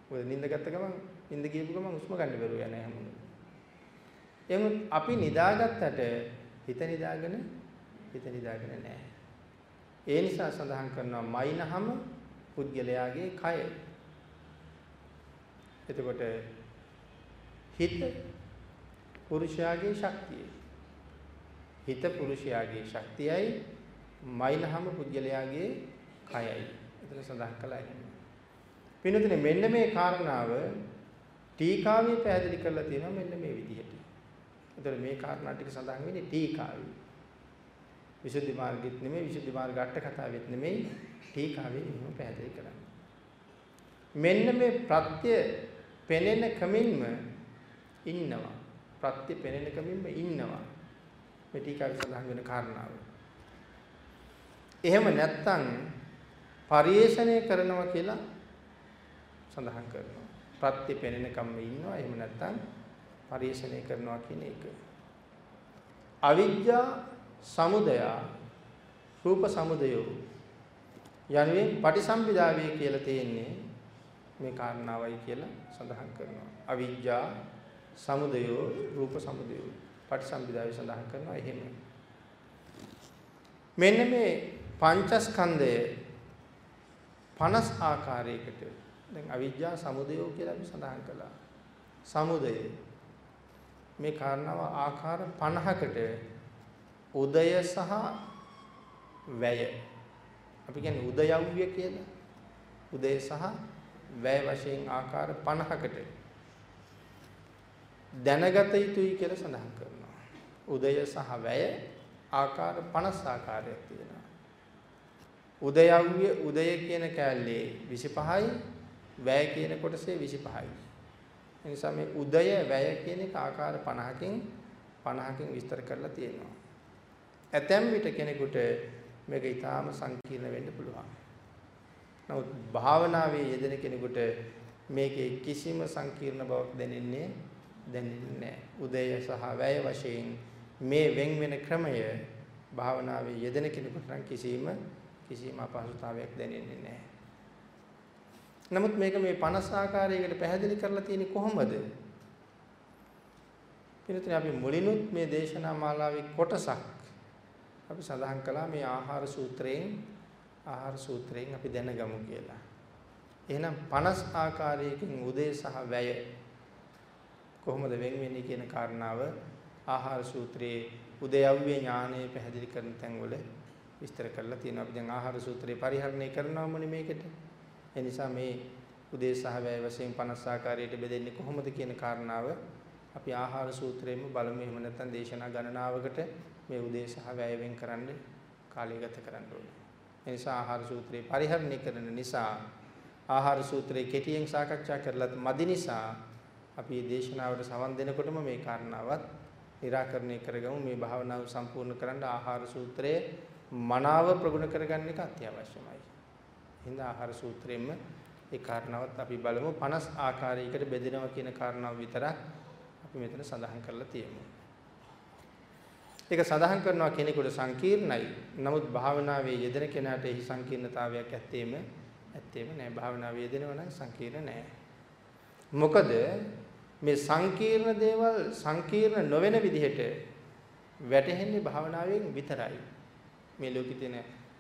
මොකද නිින්ද ගත්ත ගමන් නිින්ද ගියපු ගමන් හුස්ම ගන්න බැරුව යන හැමෝම. එමුත් අපි නිදාගත්තට හිත නිදාගෙන හිත නිදාගෙන නැහැ. ඒ නිසා සඳහන් කරනවා මයින්හම පුද්ගලයාගේ කය. එතකොට හිත පුරුෂයාගේ ශක්තිය. හිත පුරුෂයාගේ ශක්තියයි මයින්හම පුද්ගලයාගේ කයයි. එතන සඳහන් කළා එහෙම. පින්නතුනේ මෙන්න මේ කාරණාව ටීකාවේ පැහැදිලි කරලා තියෙනවා මෙන්න මේ විදිහට. එතකොට මේ කාරණා ටික සඳහන් වෙන්නේ ටීකාවේ. විසුද්ධි මාර්ගෙත් නෙමෙයි විසුද්ධි මාර්ග අට කතාවෙත් නෙමෙයි ටීකාවේ එහෙම පැහැදිලි කරන්නේ. මෙන්න මේ ප්‍රත්‍ය පෙනෙන කමින්ම ඉන්නවා. ප්‍රත්‍ය පෙනෙන කමින්ම ඉන්නවා. මේ ටීකාවේ සඳහන් වෙන කාරණාව. එහෙම නැත්තම් පරිේශණය කරනවා කියලා සඳහන් කරනවා. ප්‍රත්‍ය පෙනෙන කම්ම ඉන්නවා. එහෙම නැත්තම් පරිේශණය කරනවා කියන එක. අවිජ්ජා සමුදය රූප සමුදයෝ යනුවෙන් පටිසම්භිදාවේ කියලා තියෙන්නේ මේ කාරණාවයි කියලා සඳහන් කරනවා. අවිජ්ජා සමුදයෝ රූප සමුදයෝ පටිසම්භිදාවේ සඳහන් කරනවා එහෙම. මෙන්න මේ පංචස්කන්ධය 50 ආකාරයකට දැන් අවිජ්ජා සමුදයෝ කියලා අපි සඳහන් කළා. සමුදය මේ කාරණාව ආකාර 50කට උදය සහ වැය අපි කියන්නේ උදයව්‍ය කියලා. උදය සහ වැය වශයෙන් ආකාර 50කට දැනගත යුතුයි කියලා සඳහන් කරනවා. උදය සහ වැය ආකාර 50 ආකාරයක් තියෙනවා. උදයව්‍ය උදය කියන කැලේ 25යි වැය කියන කොටසේ 25යි. ඒ නිසා මේ උදය වැය කියන එක ආකාර 50කින් 50කින් විස්තර කරලා තියෙනවා. ඇතැම් විට කෙනෙකුට මේක ඊටාම සංකීර්ණ වෙන්න පුළුවන්. නමුත් භාවනාවේ යෙදෙන කෙනෙකුට මේකේ කිසිම සංකීර්ණ බවක් දැනෙන්නේ දැනෙන්නේ නැහැ. උදය සහ වැය වශයෙන් මේ වෙන් වෙන ක්‍රමය භාවනාවේ යෙදෙන කෙනෙකුට නම් කිසිම කිසිම අපහසුතාවයක් දැනෙන්නේ නැහැ. නමුත් මේක මේ 50 ආකාරයකට පැහැදිලි කරලා තියෙන්නේ කොහොමද? පිළිතුරේ අපි මුලිනුත් මේ දේශනා මාලාවේ කොටසක් අපි සඳහන් කළා මේ ආහාර සූත්‍රයෙන් ආහාර සූත්‍රයෙන් අපි දැනගමු කියලා. එහෙනම් 50 ආකාරයකින් උදේ සහ වැය කොහොමද වෙන් වෙන්නේ කියන කාරණාව ආහාර සූත්‍රයේ උදයව්‍ය ඥානය පැහැදිලි කරන තැන්වල විස්තර කරලා තියෙනවා. අපි දැන් ආහාර සූත්‍රේ පරිහරණය කරනවාමනේ මේකට. ඒ නිසා මේ උදේ සහ වැය වශයෙන් 50 ආකාරයට බෙදෙන්නේ කොහොමද කියන කාරණාව අපි ආහාර සූත්‍රයෙන්ම බලමු. එහෙම නැත්නම් දේශනා ගණනාවකට මේ උදේ සහ වැය වෙන් කරන්න කාලය ගත කරන්න ඕනේ. ඒ නිසා ආහාර සූත්‍රේ පරිහරණය කරන නිසා ආහාර සූත්‍රේ කෙටියෙන් සාකච්ඡා කරලත් මදි නිසා අපි දේශනාවට සවන් දෙනකොටම මේ කාරණාවත් निराකරණය කරගමු මේ භාවනාව සම්පූර්ණ කරන්න ආහාර සූත්‍රයේ මනාව ප්‍රගුණ කරගන්න එක අත්‍යවශ්‍යමයි. හිඳ ආහාර සූත්‍රයෙන්ම ඒ කාරණාවත් අපි බලමු 50 ආකාරයකට බෙදෙනවා කියන කාරණාව විතරක් අපි මෙතන සඳහන් කරලා තියෙමු. ඒක සඳහන් කරනවා කෙනෙකුට සංකීර්ණයි. නමුත් භාවනාවේ යෙදෙන කෙනාට එහි සංකීර්ණතාවයක් ඇත්තේම ඇත්තේම නෑ. භාවනාවේ යෙදෙනවා නම් සංකීර්ණ නෑ. මොකද මේ සංකීර්ණ දේවල් සංකීර්ණ නොවන විදිහට වැටහෙන්නේ භාවනාවෙන් විතරයි. මේ ලෝකෙ තියෙන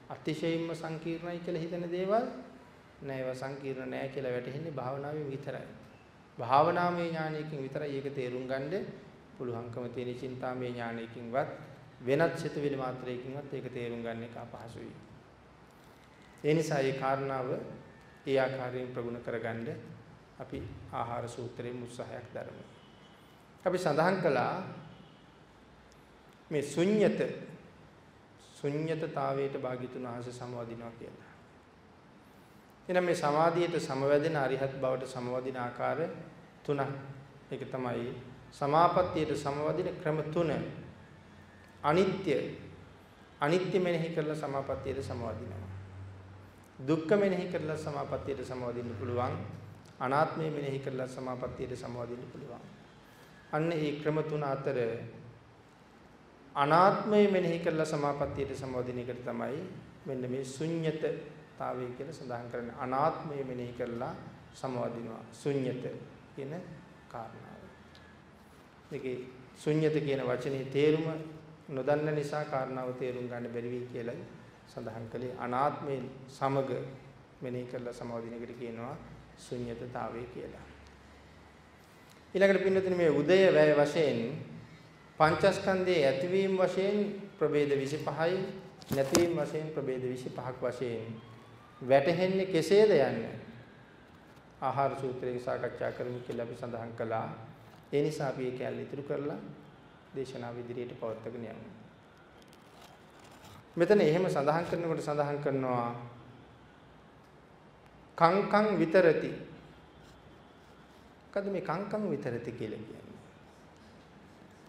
අතිශයින්ම සංකීර්ණයි කියලා හිතන දේවල් නෑ ඒවා සංකීර්ණ නෑ කියලා වැටහෙන්නේ භාවනාවෙන් විතරයි. භාවනාමය ඥානයකින් විතරයි ඒක තේරුම් ගන්නේ පුළුවන්කම තියෙන චින්තාමය ඥානයකින්වත් වෙනත් සිතුවිලි මාත්‍රයකින්වත් ඒක තේරුම් ගන්න එක අපහසුයි. ඒ නිසා මේ කාරණාව ඒ ආකාරයෙන් ප්‍රගුණ කරගන්න අපි ආහාර සූත්‍රයෙන් උත්සාහයක් දරමු. අපි සඳහන් කළා මේ ශුන්්‍යත ශුන්්‍යතතාවයට භාග්‍යතුන් වහන්සේ සමවදිනවා කියලා. එහෙනම් මේ සමාධියට සමවැදෙන අරිහත් බවට සමවදින ආකාර තුනක්. ඒක තමයි සමාපත්තියට සමවදින ක්‍රම තුන. අනිත්‍ය. අනිත්‍ය මෙනෙහි කරලා සමාපත්තියට සමවදිනවා. දුක්ඛ මෙනෙහි කරලා සමාපත්තියට සමවදින්න පුළුවන්. අනාත්මය මෙනෙහි කරලා සමාපත්තියට සමවදින්න පුළුවන්. අන්න ඒ ක්‍රම තුන අතර අනාත්මය මෙනෙහි කරලා සමාපත්තියට සමවදින එකට තමයි මෙන්න මේ ශුන්්‍යතතාවය කියලා සඳහන් කරන්නේ. අනාත්මය මෙනෙහි කරලා සමවදිනවා. ශුන්්‍යත කියන කාරණා මේකේ ශුන්්‍යත කියන වචනේ තේරුම නොදන්න නිසා කාරණාව තේරුම් ගන්න බැරි වෙයි කියලායි සඳහන් කළේ. අනාත්මයෙන් සමග මෙනෙහි කරලා සමාධිනකට කියනවා ශුන්්‍යතතාවය කියලා. ඊළඟට පින්නතුනේ මේ උදය වැය වශයෙන් පංචස්කන්ධයේ ඇතිවීම වශයෙන් ප්‍රභේද 25යි නැතිවීම වශයෙන් ප්‍රභේද 25ක් වශයෙන් වැටහෙන්නේ කෙසේද යන්නේ ආහාර සූත්‍රයෙන් සාකච්ඡා කරමු කියලා අපි සඳහන් කළා. ඒ නිසා අපි ඒ කැලේ ඉතුරු කරලා දේශනාව ඉදිරියට පවත්වාගෙන යමු. මෙතන එහෙම සඳහන් කරනකොට සඳහන් කරනවා කංකං විතරති. මොකද මේ කංකං විතරති කියලා කියන්නේ?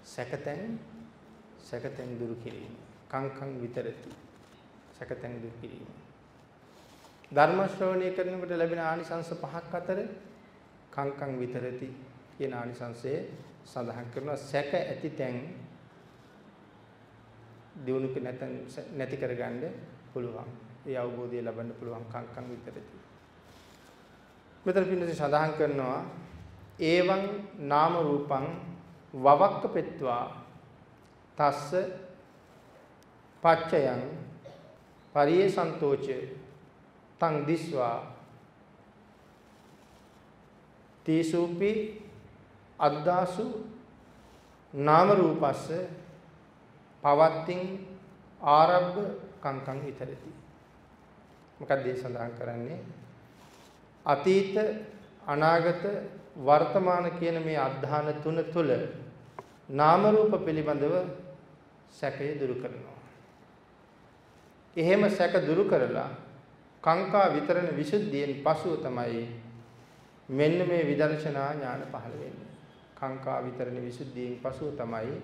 සැකතෙන් සැකතෙන් දුරු කිරීම. කංකං විතරති. සැකතෙන් දුරු කිරීම. ධර්ම ශ්‍රවණය කරනකොට ලැබෙන ආනිසංස පහක් අතර කංකං විතරති කියන ආනිසංසය සඳහන් කරනවා සැක ඇති තැන් දිනුක නැතන් නැති කරගන්න පුළුවන්. ඒ අවබෝධය ලබන්න පුළුවන් කංකම් විතරයි. මෙතන පින්නදී සඳහන් කරනවා ඒවං නාම රූපං වවක්ක පෙත්වා. තස්ස පච්චයන් පරියසන්තෝච තං දිස්වා. තීසුපි අද්දාසු නාම රූපස්ස පවත්තින් ආරබ්බ කංකං විතරති මොකක්ද මේ සඳහන් කරන්නේ? අතීත අනාගත වර්තමාන කියන මේ අධධාන තුන තුල නාම රූප පිළිබඳව සැකය දුරු කරනවා. එහෙම සැක දුරු කරලා කාංකා විතරණ විසුද්ධියෙන් පසුව තමයි මෙන්න මේ විදර්ශනා ඥාන පහළ වෙන්නේ. කාංකා විතරණ විසුද්ධියෙන් පසුව තමයි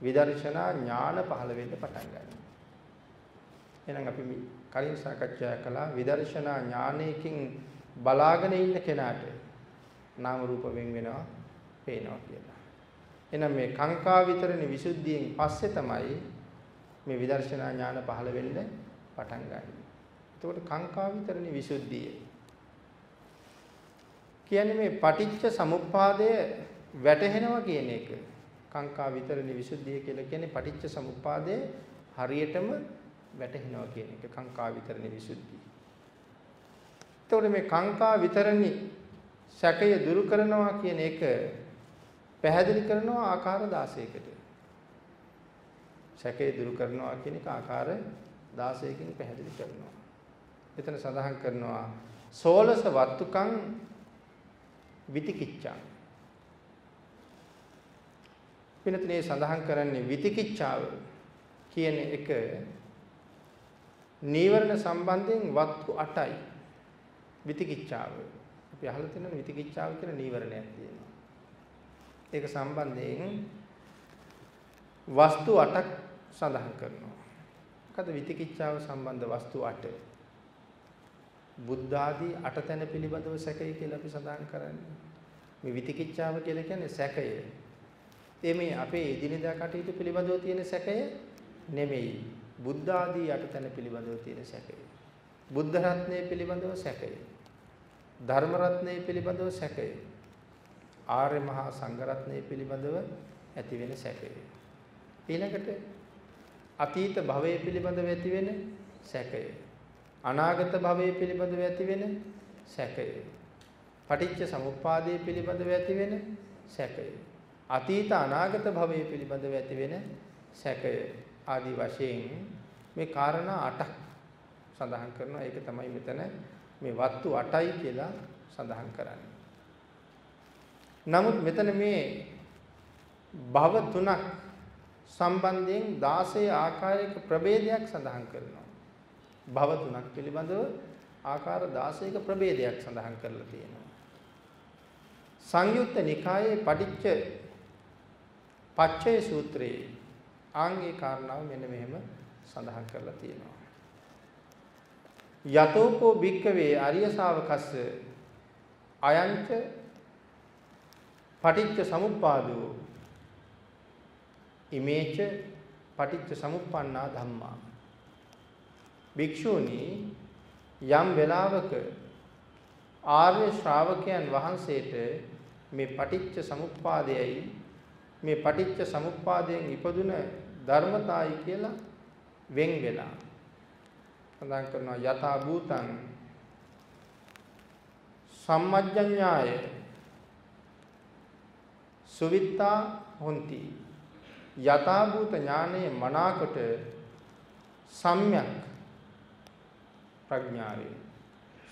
විදර්ශනා ඥාන පහළ වෙන්න පටන් ගන්නේ. එහෙනම් අපි කලින් සාකච්ඡා කළා විදර්ශනා ඥානයකින් බලාගෙන ඉන්න කෙනාට නාම රූප වෙන් වෙනවා පේනවා කියලා. එහෙනම් මේ කාංකා විතරණි විසුද්ධියෙන් පස්සේ තමයි මේ විදර්ශනා ඥාන පහළ වෙන්න පටන් ගන්නේ. එතකොට කාංකා විතරණි විසුද්ධිය කියන්නේ මේ පටිච්ච සමුප්පාදය වැටහෙනවා කියන එක. කාංකා විතරණි විසුද්ධිය කියලා කියන්නේ පටිච්ච සමුප්පාදය හරියටම වැටහෙනවා කියන එක කාංකා විතරණි විසුද්ධිය. එතකොට මේ කාංකා විතරණි සැකය දුරු කරනවා කියන එක පැහැදිලි කරනවා ආකාර 16කට. සැකය දුරු කරනවා කියන එක ආකාර 16කින් පැහැදිලි කරනවා. එතන සඳහන් කරනවා සෝලස වත්තුකං විතිකිච්ඡා. පිනතනේ සඳහන් කරන්නේ විතිකිච්ඡාව කියන එක නීවරණ සම්බන්ධයෙන් වත්තු 8යි. විතිකිච්ඡාව. අපි අහලා තියෙනවා විතිකිච්ඡාව කියලා නීවරණයක් තියෙනවා. ඒක සම්බන්ධයෙන් වස්තු 8ක් සඳහන් කරනවා. මොකද විතිකිච්ඡාව සම්බන්ධ වස්තු 8. බුද්ධ ආදී අටතැන පිළිබඳව සැකය කියලා අපි සඳහන් කරන්නේ. මේ විතිකිච්ඡාව කියලා කියන්නේ සැකය. ඒ මේ අපේ එදිනෙදා කටයුතු පිළිබඳව තියෙන සැකය නෙමෙයි. බුද්ධ ආදී අටතැන පිළිබඳව තියෙන සැකය. බුද්ධ රත්නය පිළිබඳව සැකය. ධර්ම රත්නය පිළිබඳව සැකය. ආර්ය මහා සංඝ රත්නය පිළිබඳව ඇති වෙන සැකය. ඊළඟට අතීත භවය පිළිබඳව ඇති වෙන සැකය. අනාගත භවය පිළිබඳව ඇති වෙන සැකය. පටිච්ච සමුප්පාදය පිළිබඳව ඇති වෙන සැකය. අතීත අනාගත භවය පිළිබඳව ඇති වෙන සැකය ආදී වශයෙන් මේ කාරණා 8ක් සඳහන් කරනවා. ඒක තමයි මෙතන මේ වත්තු 8යි කියලා සඳහන් කරන්නේ. නමුත් මෙතන මේ භව තුනක් සම්බන්ධයෙන් 16 ආකාරයක ප්‍රභේදයක් සඳහන් කරනවා. භව තුනක් පිළිබඳව ආකාර 16ක ප්‍රභේදයක් සඳහන් කරලා තියෙනවා. සංයුත්ත නිකායේ පටිච්ච පච්චය සූත්‍රයේ ආංගේ කාරණාව මෙන්න මෙහෙම සඳහන් කරලා තියෙනවා. යතෝකෝ භික්කවේ අරිය ශාවකස්ස අයංච පටිච්ච සමුප්පාදෝ ඉමේච පටිච්ච සමුප්පන්නා ධම්මා. භික්ෂූනි යම් වෙලාවක ආර්ය ශ්‍රාවකයන් වහන්සේට මේ පටිච්ච සමුප්පාදයයි මේ පටිච්ච සමුප්පාදයෙන් ඉපදුන ධර්මතායි කියලා වෙන් වෙලා සඳහන් කරනවා යථා භූතං. සම්මජ්ජඤ්ඤාය සුවිත්තා හොಂತಿ. යථා භූත ඥානයේ මනාකොට සම්‍යක් ප්‍රඥාවෙන්.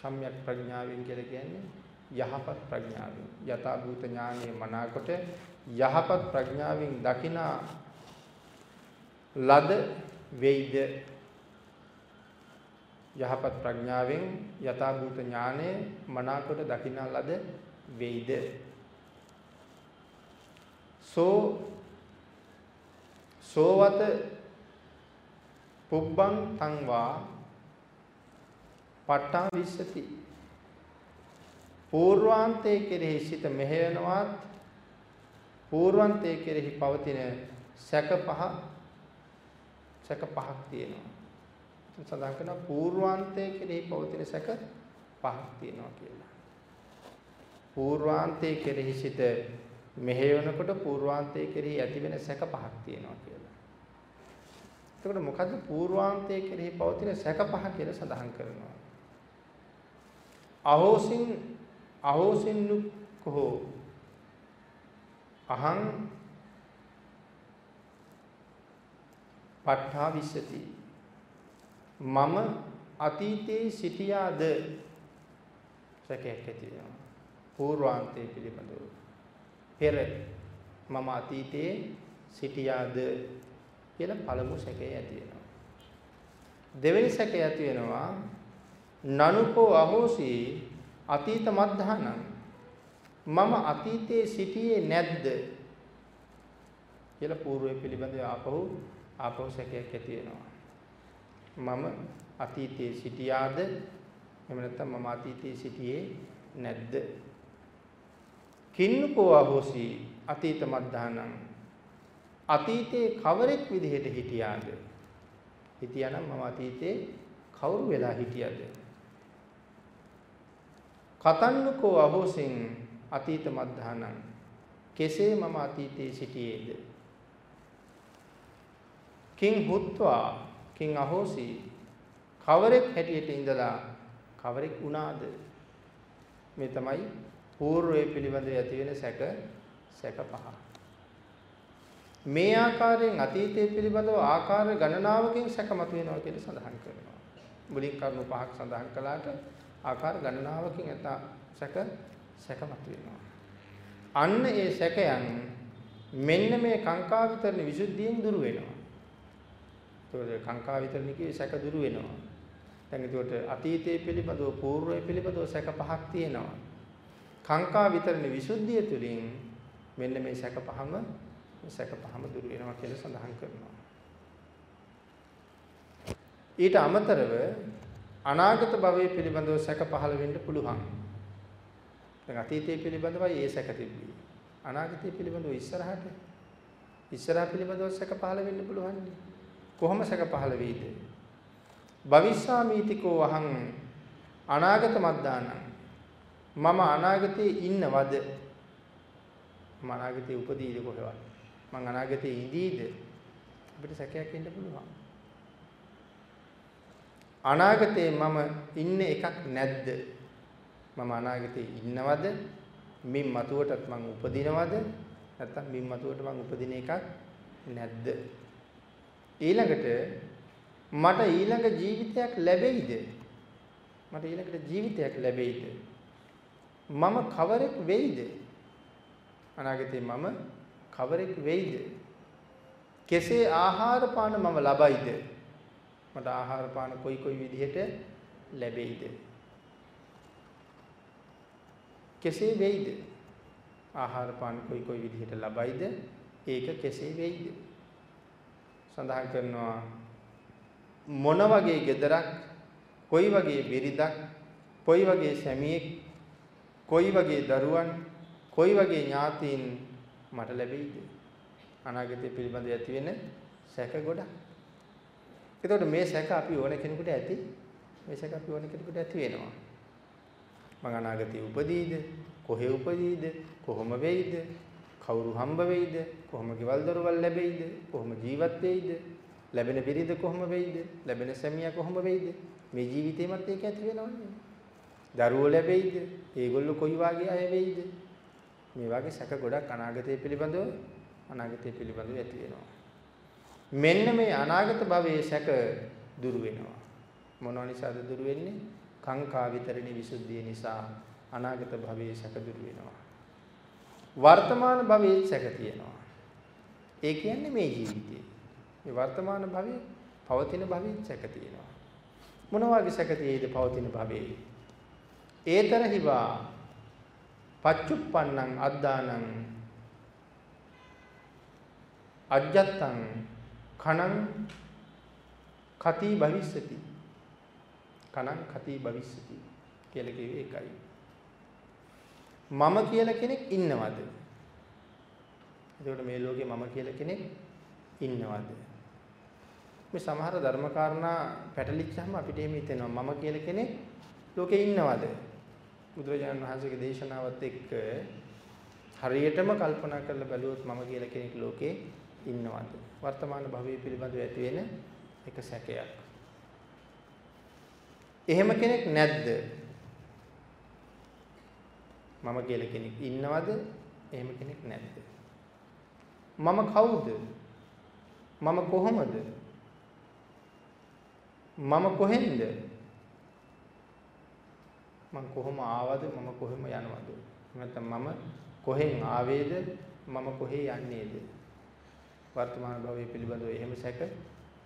සම්‍යක් ප්‍රඥාවෙන් කියලා කියන්නේ යහපත් ප්‍රඥාවෙන්. යථා භූත ඥානයේ මනාකොට යහපත් ප්‍රඥාවෙන් දකිනා ලද වෙයිද යහපත් ප්‍රඥාවෙන් යථා භූත ඥානය මනාකොට දකිනා ලද වෙයිද? සෝ සෝවත පුබ්බං තංවා පට්ඨා විස්සති పూర్වාන්තයේ කෙරෙහි සිත මෙහෙයනවත් పూర్වාන්තයේ කෙරෙහි පවතින සැක පහ සැක පහක් තියෙනවා. සඳහන් කරනවා පූර්වාන්තයේ කෙරෙහි පවතින සැක පහක් තියෙනවා කියලා. පූර්වාන්තයේ කෙරෙහි සිට මෙහෙයවනකොට පූර්වාන්තයේ කෙරෙහි ඇතිවෙන සැක පහක් තියෙනවා කියලා. එතකොට මොකද්ද පූර්වාන්තයේ කෙරෙහි පවතින සැක පහ කියලා සඳහන් කරනවා. අහෝසින් අහෝසින්නු කෝ අහං පට්ඨා විසති මම අතීතයේ සිටියාද සැකයක් ඇති වෙනවා. පූර්වාන්තයේ පිළිබඳව. පෙර මම අතීතයේ සිටියාද කියලා පළමු සැකය ඇති වෙනවා. දෙවෙනි සැකය ඇති වෙනවා නනුකෝ අහෝසි අතීත මද්ධානම් මම අතීතයේ සිටියේ නැද්ද කියලා పూర్වය පිළිබඳව ආපහු ආපහු සැකයක් ඇති වෙනවා. මම අතීතයේ සිටියාද එහෙම නැත්නම් මම අතීතයේ සිටියේ නැද්ද? කින්නකෝ අහෝසි අතීත මද්ධානං අතීතේ කවරෙක් විදිහට හිටියාද? හිටියානම් මම අතීතේ කවුරු වෙලා හිටියද? කතන්නකෝ අහෝසින් අතීත මද්ධානං කෙසේ මම අතීතයේ සිටියේද? කිං හුත්වා කිං අහෝසි. කවරෙක් හැටියට ඉඳලා කවරෙක් වුණාද? මේ තමයි పూర్වයේ පිළිබඳව ඇති වෙන සැක සැක පහ. මේ ආකාරයෙන් අතීතයේ පිළිබඳව ආකාර ගණනාවකින් සැකමතු වෙනවා කියලා සඳහන් කරනවා. මුලින් කරුණු පහක් සඳහන් කළාට ආකාර ගණනාවකින් ඇත සැක සැකමතු වෙනවා අන්න ඒ සැකයන් මෙන්න මේ කාංකා විතරණ විසුද්ධියෙන් දුරු වෙනවා. ඒතකොට කාංකා විතරණ කියේ සැක දුරු වෙනවා. දැන් ඒකට අතීතයේ පිළිබඳව పూర్වයේ පිළිබඳව සැක පහක් තියෙනවා. කාංකා විතරණ විසුද්ධිය තුළින් මෙන්න මේ සැක පහම සැක පහම දුරු වෙනවා කියලා සඳහන් කරනවා. ඊට අමතරව අනාගත භවයේ පිළිබඳව සැක පහළ වෙන්න පුළුවන්. දැන් අතීතයේ පිළිබඳවයි ඒ සැක තිබ්බේ. අනාගතයේ පිළිබඳව ඉස්සරහට ඉස්සරහ පිළිබඳව සැක පහළ වෙන්න පුළුවන් නේ. කොහොම සැක පහළ වෙයිද? භවිස්සාමීතිකෝ අහං අනාගත මද්දානං මම අනාගතේ ඉන්නවද? මම අනාගතේ උපදීද කොහෙවත්? මං අනාගතේ ඉඳීද? අපිට සැකයක් එන්න පුළුවන්. අනාගතේ මම ඉන්නේ එකක් නැද්ද? මම අනාගතේ ඉන්නවද? මින් මතුවටත් මං උපදිනවද? නැත්නම් මින් මතුවට මං උපදින එකක් නැද්ද? ඊළඟට මට ඊළඟ ජීවිතයක් ලැබෙයිද? මට ඊළඟට ජීවිතයක් ලැබෙයිද? මම කවරෙක් වෙයිද? අනාගතේ මම කවරෙක් වෙයිද? කෙසේ ආහාර පාන මම ලබයිද? මට ආහාර පාන කොයි කොයි විදිහට ලැබෙයිද? කෙසේ වෙයිද? ආහාර පාන කොයි කොයි විදිහට ලබයිද? ඒක කෙසේ වෙයිද? සඳහන් කරනවා. මොන වගේ gedarak කොයි වගේ බිරිඳක් කොයි වගේ සැමියෙක් කොයි වගේ දරුවන් කොයි වගේ ඥාතීන් මට ලැබෙයිද? අනාගතය පිළිබඳ ඇති වෙන සැක ගොඩක්. එතකොට මේ සැක අපි ඕන කෙනෙකුට ඇති මේ සැක අපි ඕන කෙනෙකුට ඇති වෙනවා. මං අනාගතේ උපදීද? කොහේ උපදීද? කොහොම වෙයිද? කවුරු හම්බ වෙයිද? කොහොම ගෙවල් දොරවල් ලැබෙයිද? කොහොම ජීවත් වෙයිද? ලැබෙන බිරිඳ කොහොම වෙයිද? ලැබෙන සැමියා කොහොම වෙයිද? මේ ජීවිතේමත් ඒක ඇති වෙනවනේ. දරුවෝ ලැබෙයිද? ඒගොල්ලෝ කොයි වාගේ අය වෙයිද? මේ වාගේ සැක ගොඩක් අනාගතය පිළිබඳව අනාගතය පිළිබඳව ඇති වෙනවා. මෙන්න මේ අනාගත භවයේ සැක දුරු වෙනවා. මොනවා නිසාද දුරු වෙන්නේ? කාංකා විතරණි විසුද්ධිය නිසා අනාගත භවයේ සැක දුරු වෙනවා. වර්තමාන භවයේ සැක තියෙනවා. ඒ කියන්නේ මේ ජීවිතේ. මේ වර්තමාන භවයේ පවතින භවයේ සැක තියෙනවා. මොන වගේ සැක තියෙයිද පවතින භවයේ? ඒතරහිවා පච්චුප්පන්නං අද්දානං අජ්ජත්තං කණං කති භවිස්සති කණං කති භවිස්සති කියලා කිව්වේ ඒකයි මම කියලා කෙනෙක් ඉන්නවද? එතකොට මේ ලෝකේ මම කියලා කෙනෙක් ඉන්නවද? මේ සමහර ධර්මකාරණා පැටලිච්චාම අපිට එහෙම හිතෙනවා මම කියලා කෙනෙක් ලෝකේ ඉන්නවද? බුදුරජාණන් වහන්සේගේ දේශනාවත් එක්ක හරියටම කල්පනා කරලා බැලුවොත් මම කියලා කෙනෙක් ලෝකේ ඉන්නවද? වර්තමාන භවයේ පිළිබඳව ඇති වෙන එක සැකයක්. එහෙම කෙනෙක් නැද්ද? මම කියලා කෙනෙක් ඉන්නවද? එහෙම කෙනෙක් නැද්ද? මම කවුද? මම කොහොමද? මම කොහෙන්ද? මම කොහොම ආවද? මම කොහෙම යනවද? නැත්නම් මම කොහෙන් ආවේද? මම කොහේ යන්නේද? වර්තමාන භවයේ පිළිබඳව එහෙම සැක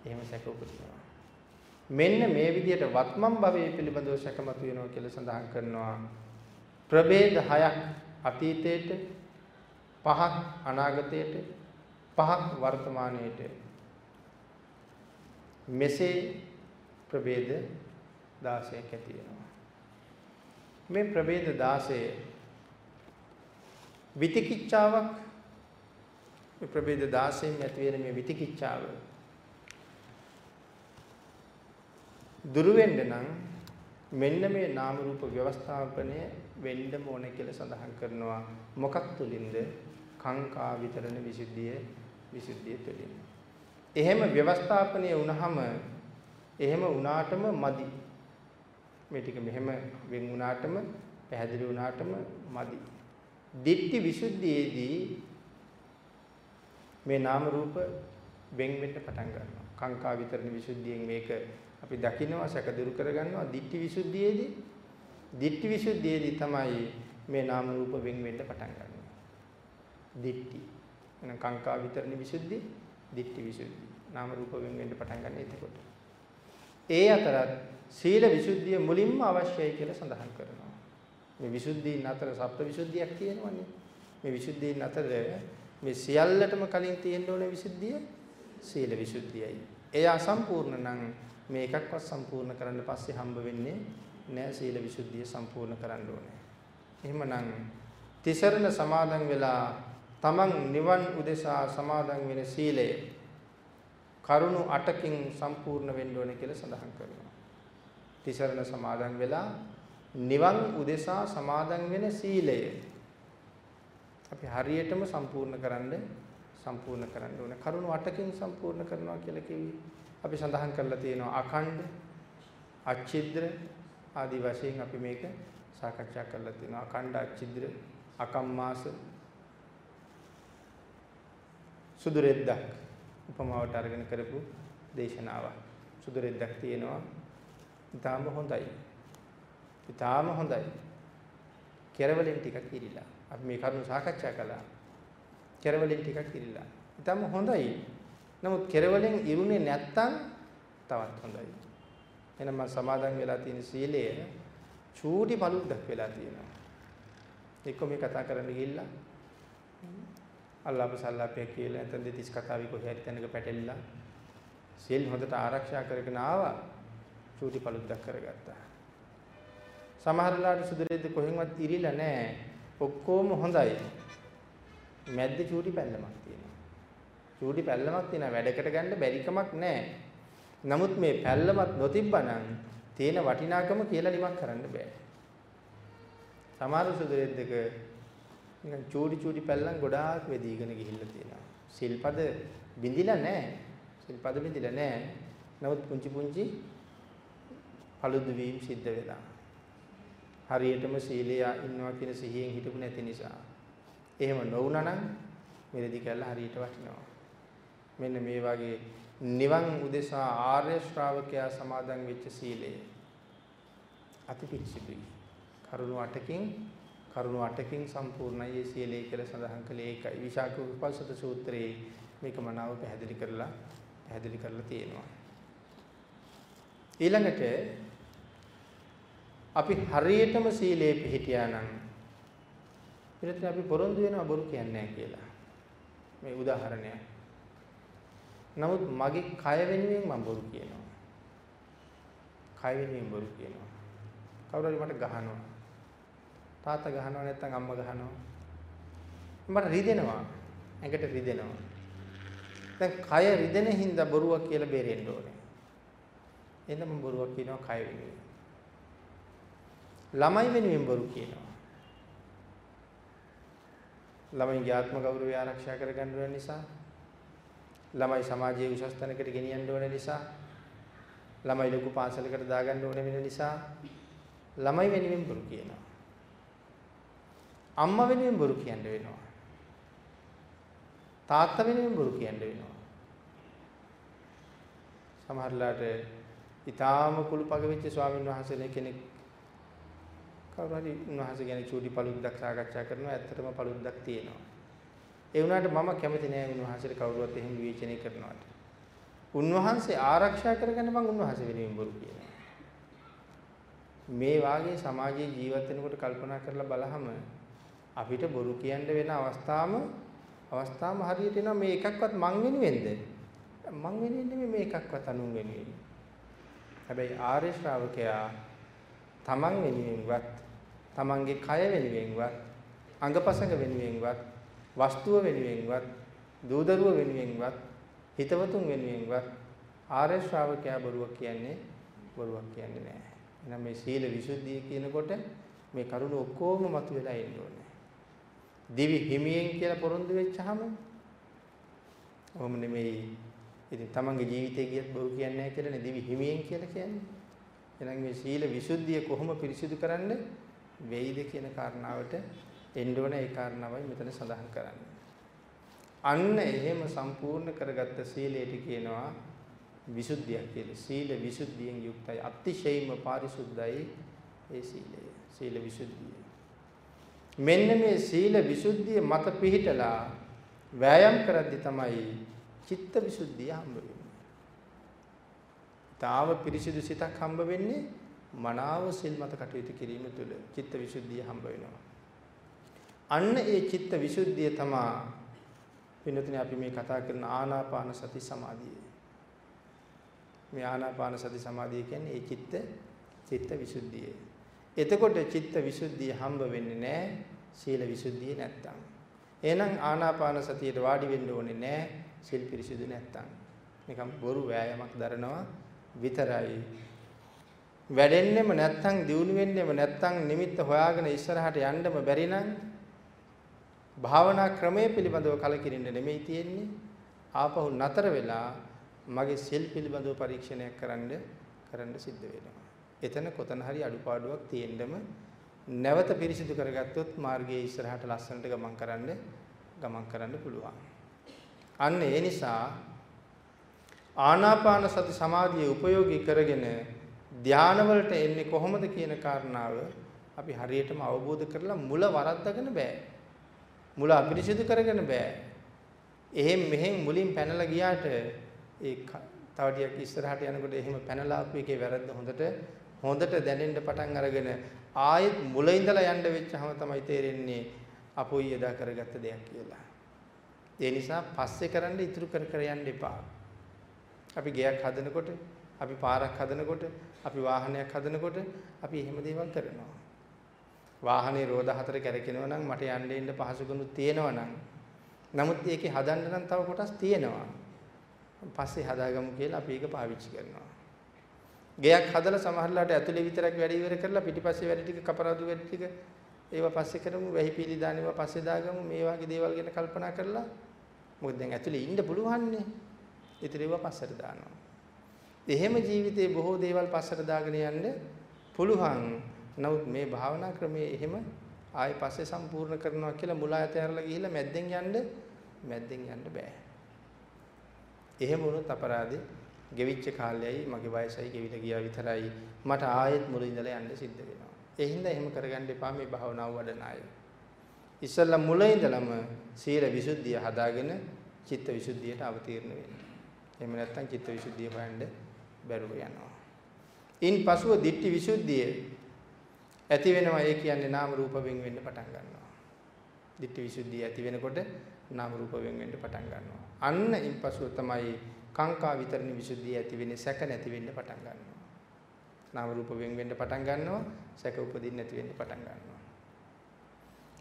එහෙම සැක උපදිනවා. මෙන්න මේ විදිහට වත්මන් භවයේ පිළිබඳව සැකමතු වෙනවා කියලා සඳහන් කරනවා. ප්‍රභේද හයක් අතීතයට පහක් අනාගතයට පහක් වර්තමානයට මෙසේ ප්‍රභේද 16ක් ඇති වෙනවා. මේ ප්‍රභේද 16 විතිකිච්ඡාවක් මේ ප්‍රභේද 16න් ඇති වෙන මේ විතිකිච්ඡාව දුරු වෙන්න නම් මෙන්න මේ නාම රූප ව්‍යවස්ථාපනය වෙන්නම ඕන කියලා සඳහන් කරනවා. මොකක් තුලින්ද කාංකා විතරණ විසුද්ධිය විසුද්ධිය තුලින් එහෙම ව්‍යවස්ථාපනය වුණාම එහෙම වුණාටම මදි. මේ ටික මෙහෙම වෙන් වුණාටම පැහැදිලි වුණාටම මදි. දිට්ඨි විසුද්ධියේදී මේ නාම රූප වෙන් වෙන්න පටන් ගන්නවා. කාංකා විතරණ විසුද්ධියෙන් මේක අපි දකිනවා සැක දුරු කරගන්නවා. දිට්ඨි විසුද්ධියේදී දිට්ඨි විසුද්ධියේදී තමයි මේ නාම රූප වෙන් වෙන්න පටන් ගන්නවා. දිට්ඨි. එහෙනම් කාංකා විතරණ විසුද්ධි, දිට්ඨි විසුද්ධි. නාම රූප වෙන් වෙන්න පටන් ගන්න එතකොට. ඒ අතරත් සීල විසුද්ධිය මුලින්ම අවශ්‍යයි කියලා සඳහන් කරනවා. මේ විසුද්ධීන් අතර සප්ත විසුද්ධියක් තියෙනවනේ. මේ විසුද්ධීන් අතර මේ සියල්ලටම කලින් තියෙන්න ඕනේ විසුද්ධිය සීල විසුද්ධියයි. එය අසම්පූර්ණ නම් මේ එකක්වත් සම්පූර්ණ කරන්න පස්සේ හම්බ වෙන්නේ නෑ සීල විසුද්ධිය සම්පූර්ණ කරන්න ඕනේ. එහෙමනම් තිසරණ සමාදන් වෙලා තමන් නිවන් උදෙසා සමාදන් වෙන සීලය කරුණු 8කින් සම්පූර්ණ වෙන්න ඕනේ කියලා සඳහන් කරනවා. තිසරණ සමාදන් වෙලා නිවන් උදෙසා සමාදන් වෙන සීලය අපි හරියටම සම්පූර්ණ කරන්න සම්පූර්ණ කරන්න ඕනේ. කරුණු 8කින් සම්පූර්ණ කරනවා කියලා කිව්වේ. අපි සඳහන් කරලා තියෙනවා අඛණ්ඩ, අච්චිද්‍ර ආදී වශයෙන් අපි මේක සාකච්ඡා කරලා තියෙනවා. අඛණ්ඩ, අච්චිද්‍ර, අකම්මාස සුදු රෙද්දක් උපමාවට අරගෙන කරපු දේශනාවක්. සුදු රෙද්දක් තියෙනවා. ඊටාම හොඳයි. ඊටාම හොඳයි. කෙරවලින් ටිකක් ඉරිලා. අපි මේ කරුණු සාකච්ඡා කළා. කෙරවලින් ටිකක් ඉරිලා. ඊටම හොඳයි. නමුත් කෙරවලින් ඉරුනේ නැත්තම් තවත් හොඳයි. එහෙනම් මම සමාදන් වෙලා තියෙන සීලය චූටි බලුද්දක් වෙලා තියෙනවා. එක්ක මේ කතා කරන්න ගිහිල්ලා අල්ලාහ් සල්ලාපේ කියලා නැත්නම් දෙතිස් කතාවේ කොහේ හරි තැනක පැටලිලා සීල් හොඳට ආරක්ෂා කරගෙන ආවා. චූටි බලුද්දක් කරගත්තා. සමහරලාට සුදුරෙද්ද කොහෙන්වත් ඉරිලා නැහැ. ඔක්කොම හොඳයි. මැද්ද චූටි පැල්ලමක් තියෙනවා. චූටි පැල්ලමක් තියෙනවා වැඩකට ගන්න බැරි කමක් නැහැ. නමුත් මේ පැල්ලමක් නොතිබ්බනම් තියෙන වටිනාකම කියලා නිමක් කරන්න බෑ. සමහර සුදුරෙද්දක නිකන් චූටි චූටි පැල්ලම් ගොඩාක් වෙදීගෙන ගිහිල්ලා තියෙනවා. සිල්පද බිඳිලා නැහැ. සිල්පද බිඳිලා නැහැ. නමුත් පුංචි පුංචි paludu වීම සිද්ධ වෙලා. හරියටම සීලය ඉන්නවා කියන සිහියෙන් හිටපු නැති නිසා. එහෙම නොවුනා නම් මෙලෙදි කැල්ල හරියට වටිනවා. මෙන්න මේ වගේ නිවන් උදෙසා ආර්ය ශ්‍රාවකයා සමාදන් වෙච්ච සීලය අතිපිරිසිදුයි. කරුණු 8කින් කරුණු 8කින් සම්පූර්ණයි මේ සීලය කියලා සඳහන් කළේ ඒකයි. විශාක උපල්සත සූත්‍රයේ මේක මනාව පැහැදිලි කරලා පැහැදිලි කරලා තියෙනවා. ඊළඟට අපි හරියටම සීලේ පිළිහිටියා නම් ඊට අපි පොරොන්දු වෙනවා බොරු කියන්නේ නැහැ කියලා. මේ උදාහරණය. නමුත් මගේ කය වෙනුවෙන් මම බොරු කියනවා. කය වෙනුවෙන් බොරු කියනවා. කවුරු හරි මට ගහනවා. තාත්තා ගහනවා නැත්නම් අම්මා ගහනවා. මට රිදෙනවා. ඇඟට රිදෙනවා. දැන් කය රිදෙන හින්දා බොරුවක් කියලා බේරෙන්න ඕනේ. එහෙනම් මම බොරුවක් කියනවා කය වෙනුවෙන්. ළමයි වෙනුවෙන් බොරු කියනවා. ළමයිගේ ආත්ම ගෞරවය ආරක්ෂා කරගන්න ඕන නිසා ළමයි සමාජයේ උසස් තැනකට ගෙනියන්න ඕන නිසා ළමයි ලොකු පාසලකට දාගන්න ඕන වෙන නිසා ළමයි වෙනුවෙන් බොරු කියනවා. අම්මා වෙනුවෙන් බොරු කියන්න වෙනවා. තාත්තා වෙනුවෙන් බොරු කියන්න වෙනවා. සමහරලාට ඊටාම කුළුපග වෙච්ච ස්වාමීන් වහන්සේලා කෙනෙක් කවුරු හරි උන්වහන්සේ ගැන චූටි පළුද්දක් සාකච්ඡා කරනවා ඇත්තටම පළුද්දක් තියෙනවා. ඒ වුණාට මම කැමති නෑ උන්වහන්සේට කවුරුවත් එහෙම විවේචනය කරනවට. උන්වහන්සේ ආරක්ෂා කරගන්න මම උන්වහන්සේ වෙනුවෙන් බොරු කියනවා. මේ වාගේ සමාජයේ ජීවත් වෙනකොට කල්පනා කරලා බලහම අපිට බොරු කියන්න වෙන අවස්ථාම අවස්ථාම හරියට එනවා මේ එකක්වත් මං වෙනුවෙන්ද? මං වෙනුවෙන් නෙමෙයි මේ එකක්වත් අනුන් වෙනුවෙන්. හැබැයි ආර්ය ශ්‍රාවකයා තමන් වෙනුවෙන්වත් තමන්ගේ කය වෙනුවෙන්වත් අංගපසංග වෙනුවෙන්වත් වස්තුව වෙනුවෙන්වත් දූදරුව වෙනුවෙන්වත් හිතවතුන් වෙනුවෙන්වත් ආර්ය ශ්‍රාවකයා බොරුවක් කියන්නේ බොරුවක් කියන්නේ නැහැ. එහෙනම් මේ සීල විසුද්ධිය කියනකොට මේ කරුණ ඔක්කොම මතුවලා එන්න ඕනේ. දිවි හිමියෙන් කියලා පොරොන්දු වෙච්චාම ඔහොම නෙමෙයි. ඉතින් තමන්ගේ ජීවිතේ ගියත් බොරු කියන්නේ නැහැ කියලානේ දිවි හිමියෙන් කියලා කියන්නේ. එහෙනම් මේ සීල විසුද්ධිය කොහොම පිරිසිදු කරන්න වෙයිද කියන කාරණාවට එන්න ඕන ඒ කාරණාවයි මෙතන සඳහන් කරන්නේ. අන්න එහෙම සම්පූර්ණ කරගත්ත සීලයට කියනවා විසුද්ධිය කියලා. සීල විසුද්ධියෙන් යුක්තයි. අතිශයින්ම පාරිශුද්ධයි ඒ සීලය. සීල විසුද්ධිය. මෙන්න මේ සීල විසුද්ධිය මත පිහිටලා වෑයම් කරද්දි තමයි චිත්ත විසුද්ධිය හම්බ වෙන්නේ. තාම පිරිසිදු සිතක් හම්බ වෙන්නේ මනාව සිල් මත කටයුතු කිරීම තුළ චිත්ත විසුද්ධිය හම්බ වෙනවා. අන්න ඒ චිත්ත විසුද්ධිය තමයි වෙනතුනේ අපි මේ කතා කරන ආනාපාන සති සමාධිය. මේ ආනාපාන සති සමාධිය කියන්නේ ඒ චිත්ත චිත්ත විසුද්ධිය. එතකොට චිත්ත විසුද්ධිය හම්බ වෙන්නේ නැහැ සීල විසුද්ධිය නැත්තම්. එහෙනම් ආනාපාන සතියට වාඩි වෙන්න ඕනේ නැහැ සිල් පිරිසිදු නැත්තම්. නිකම් බොරු වෑයමක් දරනවා විතරයි. වැඩෙන්නෙම නැත්තම් දියුණු වෙන්නෙම නැත්තම් නිමිත්ත හොයාගෙන ඉස්සරහට යන්නම බැරි නම් භාවනා ක්‍රමයේ පිළිබඳව කලකිරින්න නෙමෙයි තියෙන්නේ. ආපහු නතර වෙලා මගේ සිල් පිළිබඳව පරීක්ෂණයක් කරන්න කරන්න සිද්ධ වෙනවා. එතන කොතන හරි අඩුපාඩුවක් තියෙන්නම නැවත පිරිසිදු කරගත්තොත් මාර්ගයේ ඉස්සරහට ලස්සනට ගමන් කරන්න ගමන් කරන්න පුළුවන්. අන්න ඒ නිසා ආනාපාන සති සමාධිය උපයෝගී කරගෙන ධානවලට එන්නේ කොහොමද කියන කාරණාව අපි හරියටම අවබෝධ කරලා මුල වරද්දගෙන බෑ. මුල අපිරිසිදු කරගෙන බෑ. එහෙන් මෙහෙන් මුලින් පැනලා ගියාට ඒ තව ටිකක් ඉස්සරහට යනකොට එහෙම පැනලා ආපු එකේ වැරද්ද හොඳට හොඳට දැනෙන්න පටන් අරගෙන ආයෙත් මුල ඉඳලා යන්න වෙච්චහම තමයි තේරෙන්නේ අපොයි එදා කරගත්ත දෙයක් කියලා. ඒ නිසා පස්සේ කරන්න ඉතුරු කර කර යන්න එපා. අපි ගෙයක් හදනකොට, අපි පාරක් හදනකොට, අපි වාහනයක් හදනකොට අපි එහෙම දේවල් කරනවා. වාහනේ රෝද හතර කැරකෙනවා නම් මට යන්න ඉන්න පහසුකම් තියෙනවා නම් නමුත් ඒකේ හදන්න නම් තව කොටස් තියෙනවා. පස්සේ හදාගමු කියලා අපි ඒක පාවිච්චි කරනවා. ගෙයක් හදලා සමහරලාට ඇතුලේ විතරක් වැඩ ඉවර කරලා පිටිපස්සේ වැඩ ටික කපරාදු වැඩ ටික ඒවා පස්සේ කරමු වැහි පීලි දාන ඒවා පස්සේ දාගමු මේ වගේ දේවල් ගැන කල්පනා කරලා මොකද දැන් ඇතුලේ ඉන්න පුළුවන්නේ. ඉතින් ඒවා පස්සට දානවා. එහෙම ජීවිතේ බොහෝ දේවල් පස්සට දාගෙන යන්න පුළුවන්. නමුත් මේ භාවනා ක්‍රමයේ එහෙම ආයෙ පස්සේ සම්පූර්ණ කරනවා කියලා මුලායත ඇරලා ගිහිල්ලා මැද්දෙන් යන්න මැද්දෙන් යන්න බෑ. එහෙම වුණොත් අපරාධේ ගෙවිච්ච කාලයයි මගේ වයසයි ගෙවිලා ගියා විතරයි මට ආයෙත් මුල ඉඳලා යන්න සිද්ධ වෙනවා. ඒ හින්දා එහෙම කරගන්න එපා මේ භාවනාව වඩන අය. ඉස්සල්ලා මුල ඉඳලම සීල විසුද්ධිය හදාගෙන චිත්ත විසුද්ධියට අවතීර්ණ වෙන්න. එහෙම නැත්නම් චිත්ත විසුද්ධිය හොයන්න බැරුව යනවා. ඉන් පසුව ditthi විසුද්ධිය ඇති වෙනවා ඒ කියන්නේ නාම රූප වෙන් වෙන්න පටන් ගන්නවා. ditthi විසුද්ධිය ඇති වෙනකොට නාම රූප වෙන් වෙන්න පටන් ගන්නවා. අන්න ඉන්පසුව තමයි කාංකා විතරණ විසුද්ධිය ඇති වෙන්නේ සැක නැති වෙන්න පටන් ගන්නවා. නාම රූප වෙන් වෙන්න පටන් ගන්නවා සැක උපදින්න නැති වෙන්න පටන් ගන්නවා.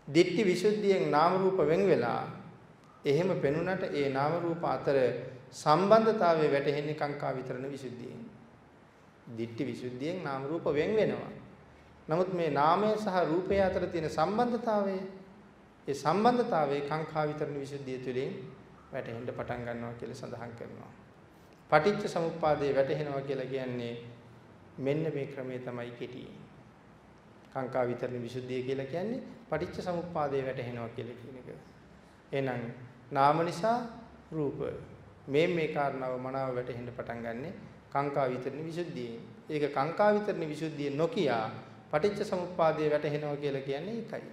ditthi විසුද්ධියෙන් නාම රූප වෙන් වෙලා එහෙම පෙනුනට ඒ නාම රූප අතර සම්බන්ධතාවය වැටහෙන්නේ කාංකා විතරණ විසුද්ධියෙන්. දිට්ඨි විසුද්ධියෙන් නාම රූප වෙන් වෙනවා. නමුත් මේ නාමය සහ රූපය අතර තියෙන සම්බන්ධතාවය ඒ සම්බන්ධතාවයේ කාංකා විතරණ විසුද්ධිය තුළින් වැටහෙන්න පටන් ගන්නවා කියලා සඳහන් කරනවා. පටිච්ච සමුප්පාදයේ වැටහෙනවා කියලා කියන්නේ මෙන්න මේ ක්‍රමය තමයි කෙටියෙන්. කාංකා විතරණ විසුද්ධිය කියලා කියන්නේ පටිච්ච සමුප්පාදයේ වැටහෙනවා කියලා කියන එක. එහෙනම් නාම නිසා රූප මේ මේ කාරණාව මනාව වැටහෙන්න පටන් ගන්නෙ කාංකා විතරණ විසුද්ධියෙන්. ඒක කාංකා විතරණ විසුද්ධිය නොකිය පටිච්ච සමුප්පාදයේ වැටහෙනවා කියලා කියන්නේ ඒකයි.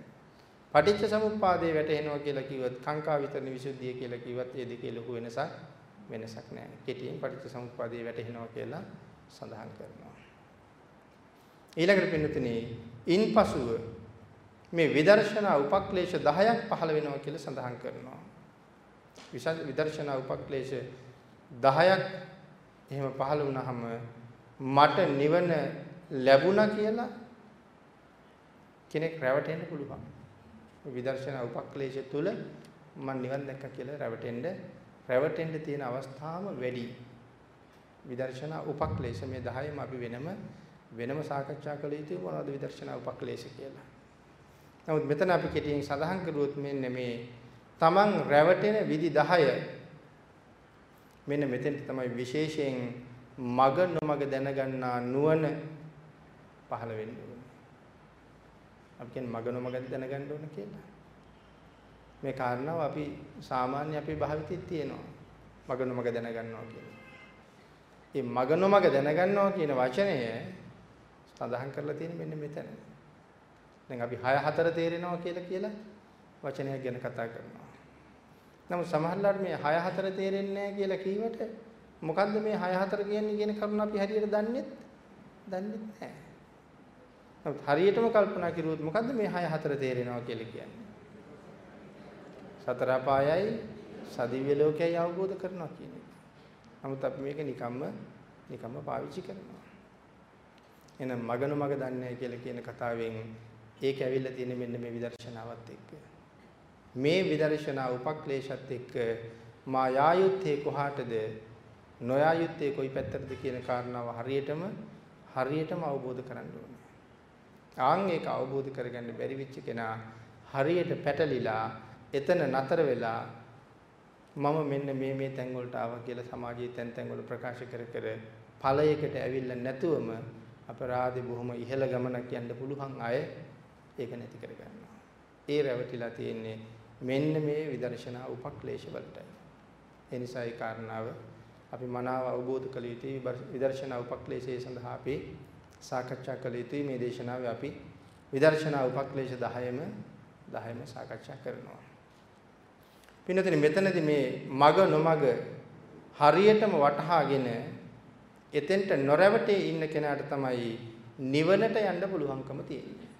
පටිච්ච සමුප්පාදයේ වැටහෙනවා කියලා කිව්වත් කාංකා විතරණ විසුද්ධිය කියලා කිව්වත් ඒ දෙකේ ලොකු වෙනසක් වෙනසක් නැහැ. කෙටියෙන් පටිච්ච සමුප්පාදයේ වැටහෙනවා කියලා සඳහන් කරනවා. ඊළඟට පින්නතුනේ ඉන්පසුව මේ විදර්ශනා උපක්ලේශ 10ක් පහළ වෙනවා කියලා සඳහන් කරනවා. විශාල විදර්ශනා උපක්ලේශ 10ක් එහෙම පහළ වුණාම මට නිවන ලැබුණා කියලා කෙනෙක් රැවටෙන්න පුළුවන්. විදර්ශනා උපක්ලේශ තුල මම නිවන් දැක්කා කියලා රැවටෙන්න රැවටෙන්න තියෙන අවස්ථාම වැඩි. විදර්ශනා උපක්ලේශ මේ 10ම අපි වෙනම වෙනම සාකච්ඡා කළ යුතු මොනවද විදර්ශනා උපක්ලේශ කියලා. නමුත් මෙතන අපි කෙටියෙන් සඳහන් කරුවොත් මෙන්න මේ තමන් රැවටෙන විදි 10 මෙන්න මෙතෙන්ට තමයි විශේෂයෙන් මග නොමග දැනගන්නා නුවණ පහළ වෙන්න ඕනේ. අපි කියන්නේ මග නොමග දැනගන්න ඕන කියලා. මේ කාරණාව අපි සාමාන්‍ය අපේ භාවිතෙත් තියෙනවා. මග නොමග දැනගන්නවා කියන්නේ. මේ මග නොමග දැනගන්නවා කියන වචනය සඳහන් කරලා තියෙන්නේ මෙන්න මෙතන. දැන් අපි 6 4 තේරෙනවා කියලා කියලා වචනයක් ගැන කතා කරනවා. නමුත් සමහරවිට මේ 6 4 තේරෙන්නේ නැහැ කියලා කීවට මොකද්ද මේ 6 4 කියන්නේ කියන කරුණ අපි හරියට දන්නේ දන්නේ නැහැ. නමුත් හරියටම කල්පනා කරුවොත් මොකද්ද මේ 6 4 තේරෙනවා කියලා කියන්නේ? සතර පායයි සදිව්‍ය ලෝකයයි අවබෝධ කරනවා කියන එක. නමුත් අපි මේක නිකම්ම නිකම්ම පාවිච්චි කරනවා. එහෙනම් මගනු මග දන්නේ කියලා කියන කතාවෙන් ඒක ඇවිල්ලා තියෙන්නේ මෙන්න මේ විදර්ශනාවත් එක්ක. මේ විදර්ශනා උපක්ලේශත් එක්ක මා යායුත්තේ කොහාටද නොයායුත්තේ කොයි පැත්තටද කියන කාරණාව හරියටම හරියටම අවබෝධ කරගන්න ඕනේ. ආන් ඒක අවබෝධ කරගන්න බැරි වෙච්ච කෙනා හරියට පැටලිලා එතන නතර වෙලා මම මෙන්න මේ මේ තැන් වලට ආවා කියලා සමාජයේ තැන් තැන් වල ප්‍රකාශ කර කර ඵලයකට ඇවිල්ලා නැතුවම අපරාධේ බොහොම ඉහළ ගමනක් යන්න පුළුවන් අය ඒක නැති කර ගන්නවා. ඒ රැවටිලා තියෙන්නේ මෙන්න මේ විදර්ශනා උපක්ලේශ වලටයි. ඒ නිසා ඒ කාරණාව අපි මනාව අවබෝධ කළ යුතුයි විදර්ශනා උපක්ලේශය සඳහා අපි සාකච්ඡා කළ යුතුයි මේ දේශනාවේ අපි විදර්ශනා උපක්ලේශ 10ම 10ම සාකච්ඡා කරනවා. පින්නතනේ මෙතනදී මේ මග නොමග හරියටම වටහාගෙන එතෙන්ට නොරැවටේ ඉන්න කෙනාට තමයි නිවනට යන්න පුළුවන්කම තියෙන්නේ.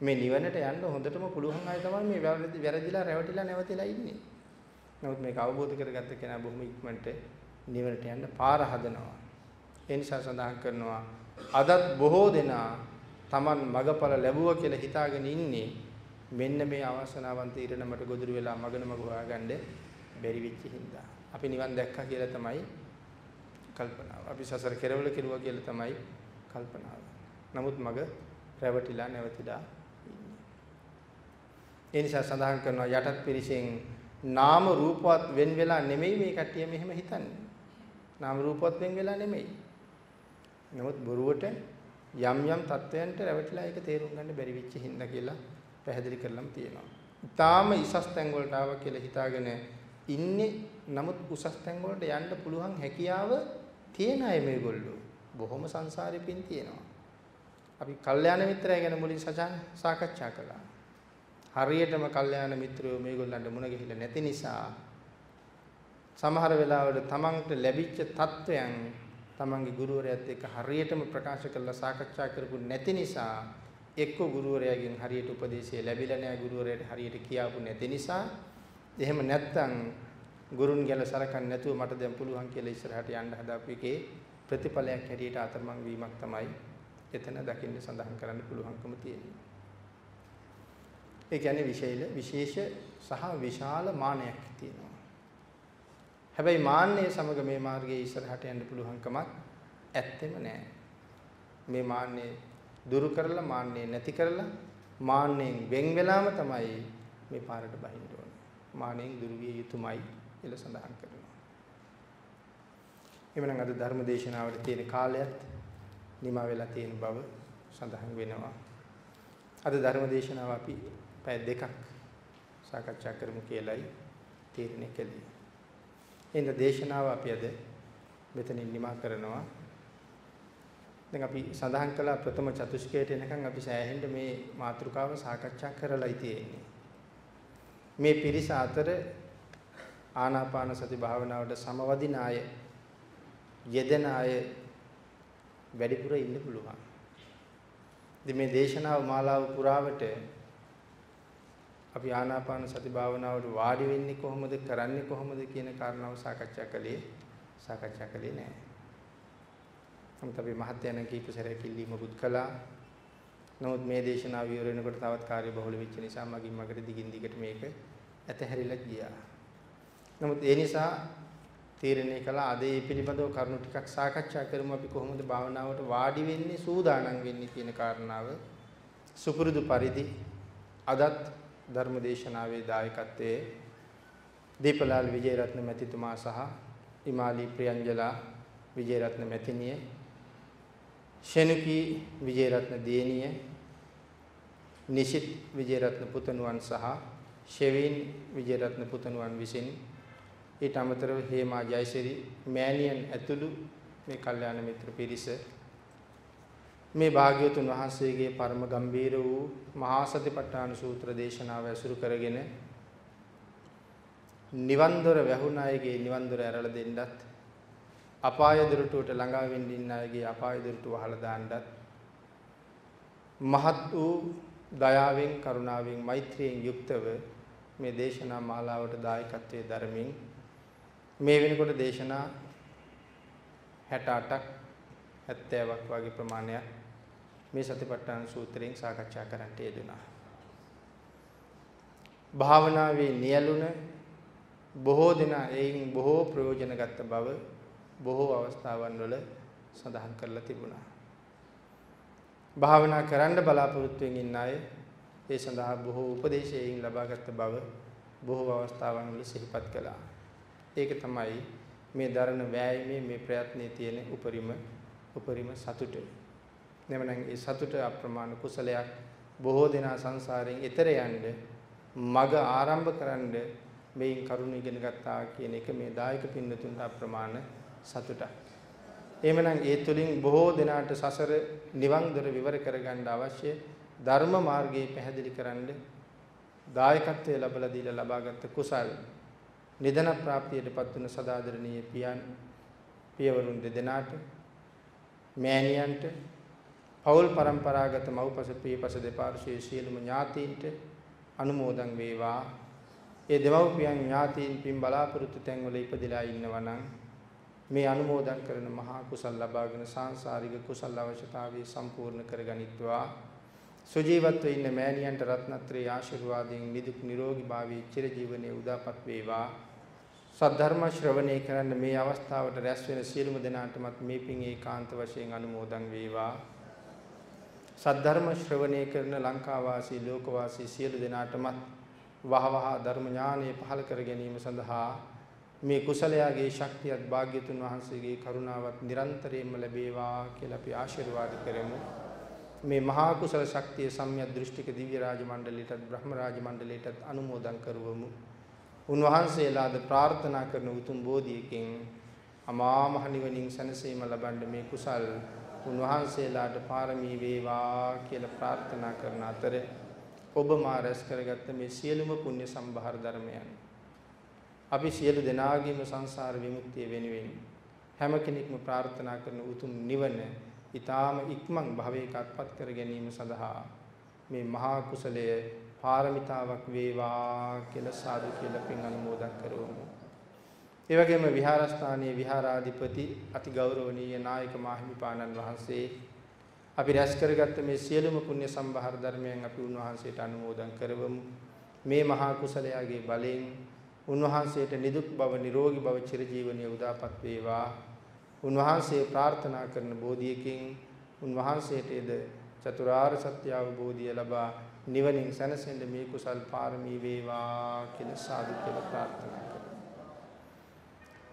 මේ නිවනට යන්න හොඳටම පුළුවන් අය තමයි මේ වැරදිලා රැවටිලා නැවතිලා ඉන්නේ. නමුත් මේක අවබෝධ කරගත්ත කෙනා බොහොම ඉක්මනට නිවනට යන්න පාර හදනවා. ඒ නිසා සඳහන් කරනවා අදත් බොහෝ දෙනා Taman මගපල ලැබුවා කියලා හිතාගෙන ඉන්නේ මෙන්න මේ අවසනාවන්ත ඉරණමට ගොදුරු වෙලා මගන මග හොයාගන්න බැරි වෙච්ච හින්දා. අපි නිවන් දැක්කා කියලා තමයි කල්පනාව. අපි සසර කෙරවල කෙරුවා කියලා තමයි කල්පනාව. නමුත් මග රැවටිලා නැවතිලා ඒ නිසා සඳහන් කරනවා යටත් පිරිසෙන් නාම රූපවත් වෙන් වෙලා නෙමෙයි මේ කට්ටිය මෙහෙම හිතන්නේ. නාම රූපවත් වෙන් වෙලා නෙමෙයි. නමුත් බොරුවට යම් යම් තත්වයන්ට රැවටිලා ඒක තේරුම් ගන්න බැරි වෙච්ච හින්දා කියලා පැහැදිලි කරලම තියෙනවා. ඊටාම ඉසස් තැන් වලට ආවා කියලා හිතාගෙන ඉන්නේ නමුත් උසස් තැන් වලට යන්න පුළුවන් හැකියාව තියෙන අය මේගොල්ලෝ. බොහොම සංසාරේ පින් තියෙනවා. අපි කල්යාණ මිත්‍රය ගැන මුලින් සජාන සාකච්ඡා කළා. හරියටම කල්යාණ මිත්‍රයෝ මේගොල්ලන්ට මුණ ගැහිලා නැති නිසා සමහර වෙලාවට තමන්ට ලැබිච්ච තත්වයන් තමන්ගේ ගුරුවරයාත් එක්ක හරියටම ප්‍රකාශ කරලා සාකච්ඡා කරපු නැති නිසා එක්ක ගුරුවරයාගෙන් හරියට උපදේශය ලැබිලා නැහැ ගුරුවරයාට හරියට කියාපු නැති නිසා එහෙම නැත්තම් ගුරුන් ගැල සලකන්නේ නැතුව මට දැන් පුළුවන් කියලා ඉස්සරහට යන්න හදාපු එකේ ප්‍රතිඵලයක් හැටියට අතරමං වීමක් තමයි එතන දකින්න සඳහන් කරන්න පුළුවන්කම තියෙන්නේ. ඒ කියන්නේ විශේෂ විශේෂ සහ විශාල මානයක් තියෙනවා. හැබැයි මාන්නය සමග මේ මාර්ගයේ ඉස්සරහට යන්න පුළුවන්කමක් ඇත්තෙම නැහැ. මේ මාන්නේ දුරු කරලා මාන්නේ නැති කරලා මාන්නෙන් වෙන් වෙලාම තමයි මේ පාරට බහින්න ඕනේ. මානෙන් දුරු විය යුතුමයි කියලා සඳහන් කරනවා. එමනම් අද ධර්ම දේශනාවට තියෙන කාලයත් නිමා වෙලා තියෙන බව සඳහන් වෙනවා. අද ධර්ම දේශනාව අපි පැය දෙකක් සාකච්ඡා කරමු කියලයි තීරණය කළේ. එන්න දේශනාව අපි අද මෙතනින් නිමා කරනවා. දැන් අපි සඳහන් කළා ප්‍රථම චතුස්කයට එනකන් අපි සෑහෙන්න මේ මාතෘකාව සාකච්ඡා කරලායි තියෙන්නේ. මේ පිරිස අතර ආනාපාන සති භාවනාවට සමවදින අය යෙදෙන අය වැඩිපුර ඉන්න පුළුවන්. ඉතින් මේ දේශනාව මාලාව පුරාවට අපි ආනාපාන සති භාවනාවට වාඩි වෙන්නේ කොහොමද කරන්නේ කොහොමද කියන කාරණාව සාකච්ඡා කළේ සාකච්ඡා කළේ නෑ. නමුත් අපි මහත්යන කීප සැරයක් ඉල්ලීමකුත් කළා. නමුත් මේ දේශනාව විවර වෙනකොට තවත් කාර්ය බහුල වෙච්ච නිසා මගින් මගට දිගින් දිගට මේක ඇතහැරිලා ගියා. නමුත් ඒ නිසා තීරණය කළා අද මේ පිළිබඳව කරුණු ටිකක් සාකච්ඡා කරමු අපි කොහොමද භාවනාවට වාඩි වෙන්නේ සූදානම් වෙන්නේ කියන කාරණාව සුපුරුදු පරිදි අදත් ධර්මදේශනාවේ දායකත්වයේ දීපලාල් විජේරත්න මැතිතුමා සහ ඉමාලි ප්‍රියංජලා විජේරත්න මැතිණිය ෂෙනුකි විජේරත්න දේනිය නිශිත් විජේරත්න පුතණුවන් සහ ෂෙවින් විජේරත්න පුතණුවන් විසින් ඊට අමතරව හේමා ජයසිරි මෑණියන් ඇතුළු මේ කල්යාණ මිත්‍ර පිරිස මේ භාග්‍යවතුන් වහන්සේගේ පරම ගම්බීර වූ මහා සතිපට්ඨාන සූත්‍ර දේශනාව ඇසුරු කරගෙන නිවන් දොර වැහුණ අයගේ නිවන් දොර ඇරලා දෙන්නත් අපාය දොරටුවට ළඟා වෙන්න ඉන්න අයගේ අපාය දොරටුව වහලා දාන්නත් මහත් වූ දයාවෙන් කරුණාවෙන් මෛත්‍රියෙන් යුක්තව මේ දේශනා මාලාවට දායකත්වයේ ධර්මින් මේ වෙනකොට දේශනා 68ක් 70ක් වගේ ප්‍රමාණයක් මේ සතිපට්ඨාන සූත්‍රයෙන් සාකච්ඡා කරන්නට යෙදුණා. භාවනාවේ නියලුණ බොහෝ දෙනා එයින් බොහෝ ප්‍රයෝජන ගත්ත බව බොහෝ අවස්ථාවන් වල සඳහන් කරලා තිබුණා. භාවනා කරන්න බලාපොරොත්තු වෙමින් ඉන්න අය ඒ සඳහා බොහෝ උපදේශයන් ලබාගත් බව බොහෝ අවස්ථාවන් වල සිහිපත් කළා. ඒක තමයි මේ දරණ වෑයමේ මේ ප්‍රයත්නයේ තියෙන උපරිම උපරිම සතුට. නැමනම් ඒ සතුට අප්‍රමාණ කුසලයක් බොහෝ දෙනා සංසාරයෙන් එතර යන්න මග ආරම්භ කරන්න මේන් කරුණ ඉගෙන ගත්තා කියන එක මේ දායක පින්නතුන්ට අප්‍රමාණ සතුටක්. එහෙමනම් ඒ තුලින් බොහෝ දෙනාට සසර නිවන් දොර විවර කරගන්න අවශ්‍ය ධර්ම මාර්ගයේ පැහැදිලි කරන්න දායකත්වයේ ලැබලා දීලා ලබාගත් කුසල් නිදන ප්‍රාප්තියටපත් වුණ සදාදරණීය පියන් පියවරුන් දෙදෙනාට මෑණියන්ට පෞල් પરම්පරාගත මව්පස පියපස දෙපාර්ශ්වයේ සියලුම ඥාතීන්ට අනුමෝදන් වේවා. ඒ දෙමව්පියන් ඥාතීන් පින් බලාපොරොත්තු තැන්වල ඉපදලා ඉන්නවා නම් මේ අනුමෝදන් කරන මහා කුසල් ලබාගෙන සාංශාරික කුසල් අවශ්‍යතාවය සම්පූර්ණ කරගනිත්වා. සුජීවත්ව ඉන්න මෑණියන්ට රත්නත්‍රයේ ආශිර්වාදයෙන් නිදුක් නිරෝගී භාවයේ චිරජීවනයේ උදාපත් වේවා. සද්ධර්ම ශ්‍රවණය කරන්න මේ අවස්ථාවට රැස් වෙන සියලුම දෙනාටමත් මේ පින් ඒකාන්ත වශයෙන් අනුමෝදන් වේවා. සද්ධර්ම ශ්‍රවණය කරන ලංකා වාසී ලෝක වාසී සියලු දෙනාටමත් වහවහ ධර්ම ඥානය පහළ කර ගැනීම සඳහා මේ කුසලයාගේ ශක්තියත් භාග්‍යතුන් වහන්සේගේ කරුණාවත් නිරන්තරයෙන්ම ලැබේවා කියලා අපි ආශිර්වාද කරමු. මේ මහා කුසල ශක්තිය සම්‍යක් දෘෂ්ටික දිව්‍ය රාජ මණ්ඩලයටත් බ්‍රහ්ම රාජ මණ්ඩලයටත් අනුමෝදන් කරවමු. උන්වහන්සේලාද ප්‍රාර්ථනා කරන උතුම් බෝධියකින් අමා මහ නිවනින් සැනසීම ලබන්න මේ කුසල් උන්වහන්සේලාට පාරමී වේවා කියලා ප්‍රාර්ථනා කරන අතර ඔබ මා රැස් කරගත්ත මේ සියලුම පුණ්‍ය සම්භාර ධර්මයන් අපි සියලු දෙනාගේම සංසාර විමුක්තිය වෙනුවෙන් හැම කෙනෙක්ම ප්‍රාර්ථනා කරන උතුම් නිවන ඊ타ම ඉක්මන් භවයක අත්පත් කර ගැනීම සඳහා මේ මහා කුසලය පාරමිතාවක් වේවා කියලා සාදු කියලා පින් අනුමෝදන් කරවමු. ඒ වගේම විහාරස්ථානයේ විහාරාධිපති අති ගෞරවනීය නායක මාහිමිපාණන් වහන්සේ අපි රැස් කරගත්ත මේ සියලුම පුණ්‍ය සම්භාර ධර්මයන් අපි උන්වහන්සේට අනුමෝදන් කරවමු. මේ මහා කුසලයාගේ බලයෙන් උන්වහන්සේට නිදුක් බව නිරෝගී බව චිරජීවනයේ උදාපත් වේවා. උන්වහන්සේ ප්‍රාර්ථනා කරන බෝධියකින් උන්වහන්සේටද චතුරාර්ය සත්‍ය අවබෝධය ලබා නිවනින් සැනසෙන්න මේ කුසල් පාරමී වේවා කියලා සාදු කියලා ප්‍රාර්ථනා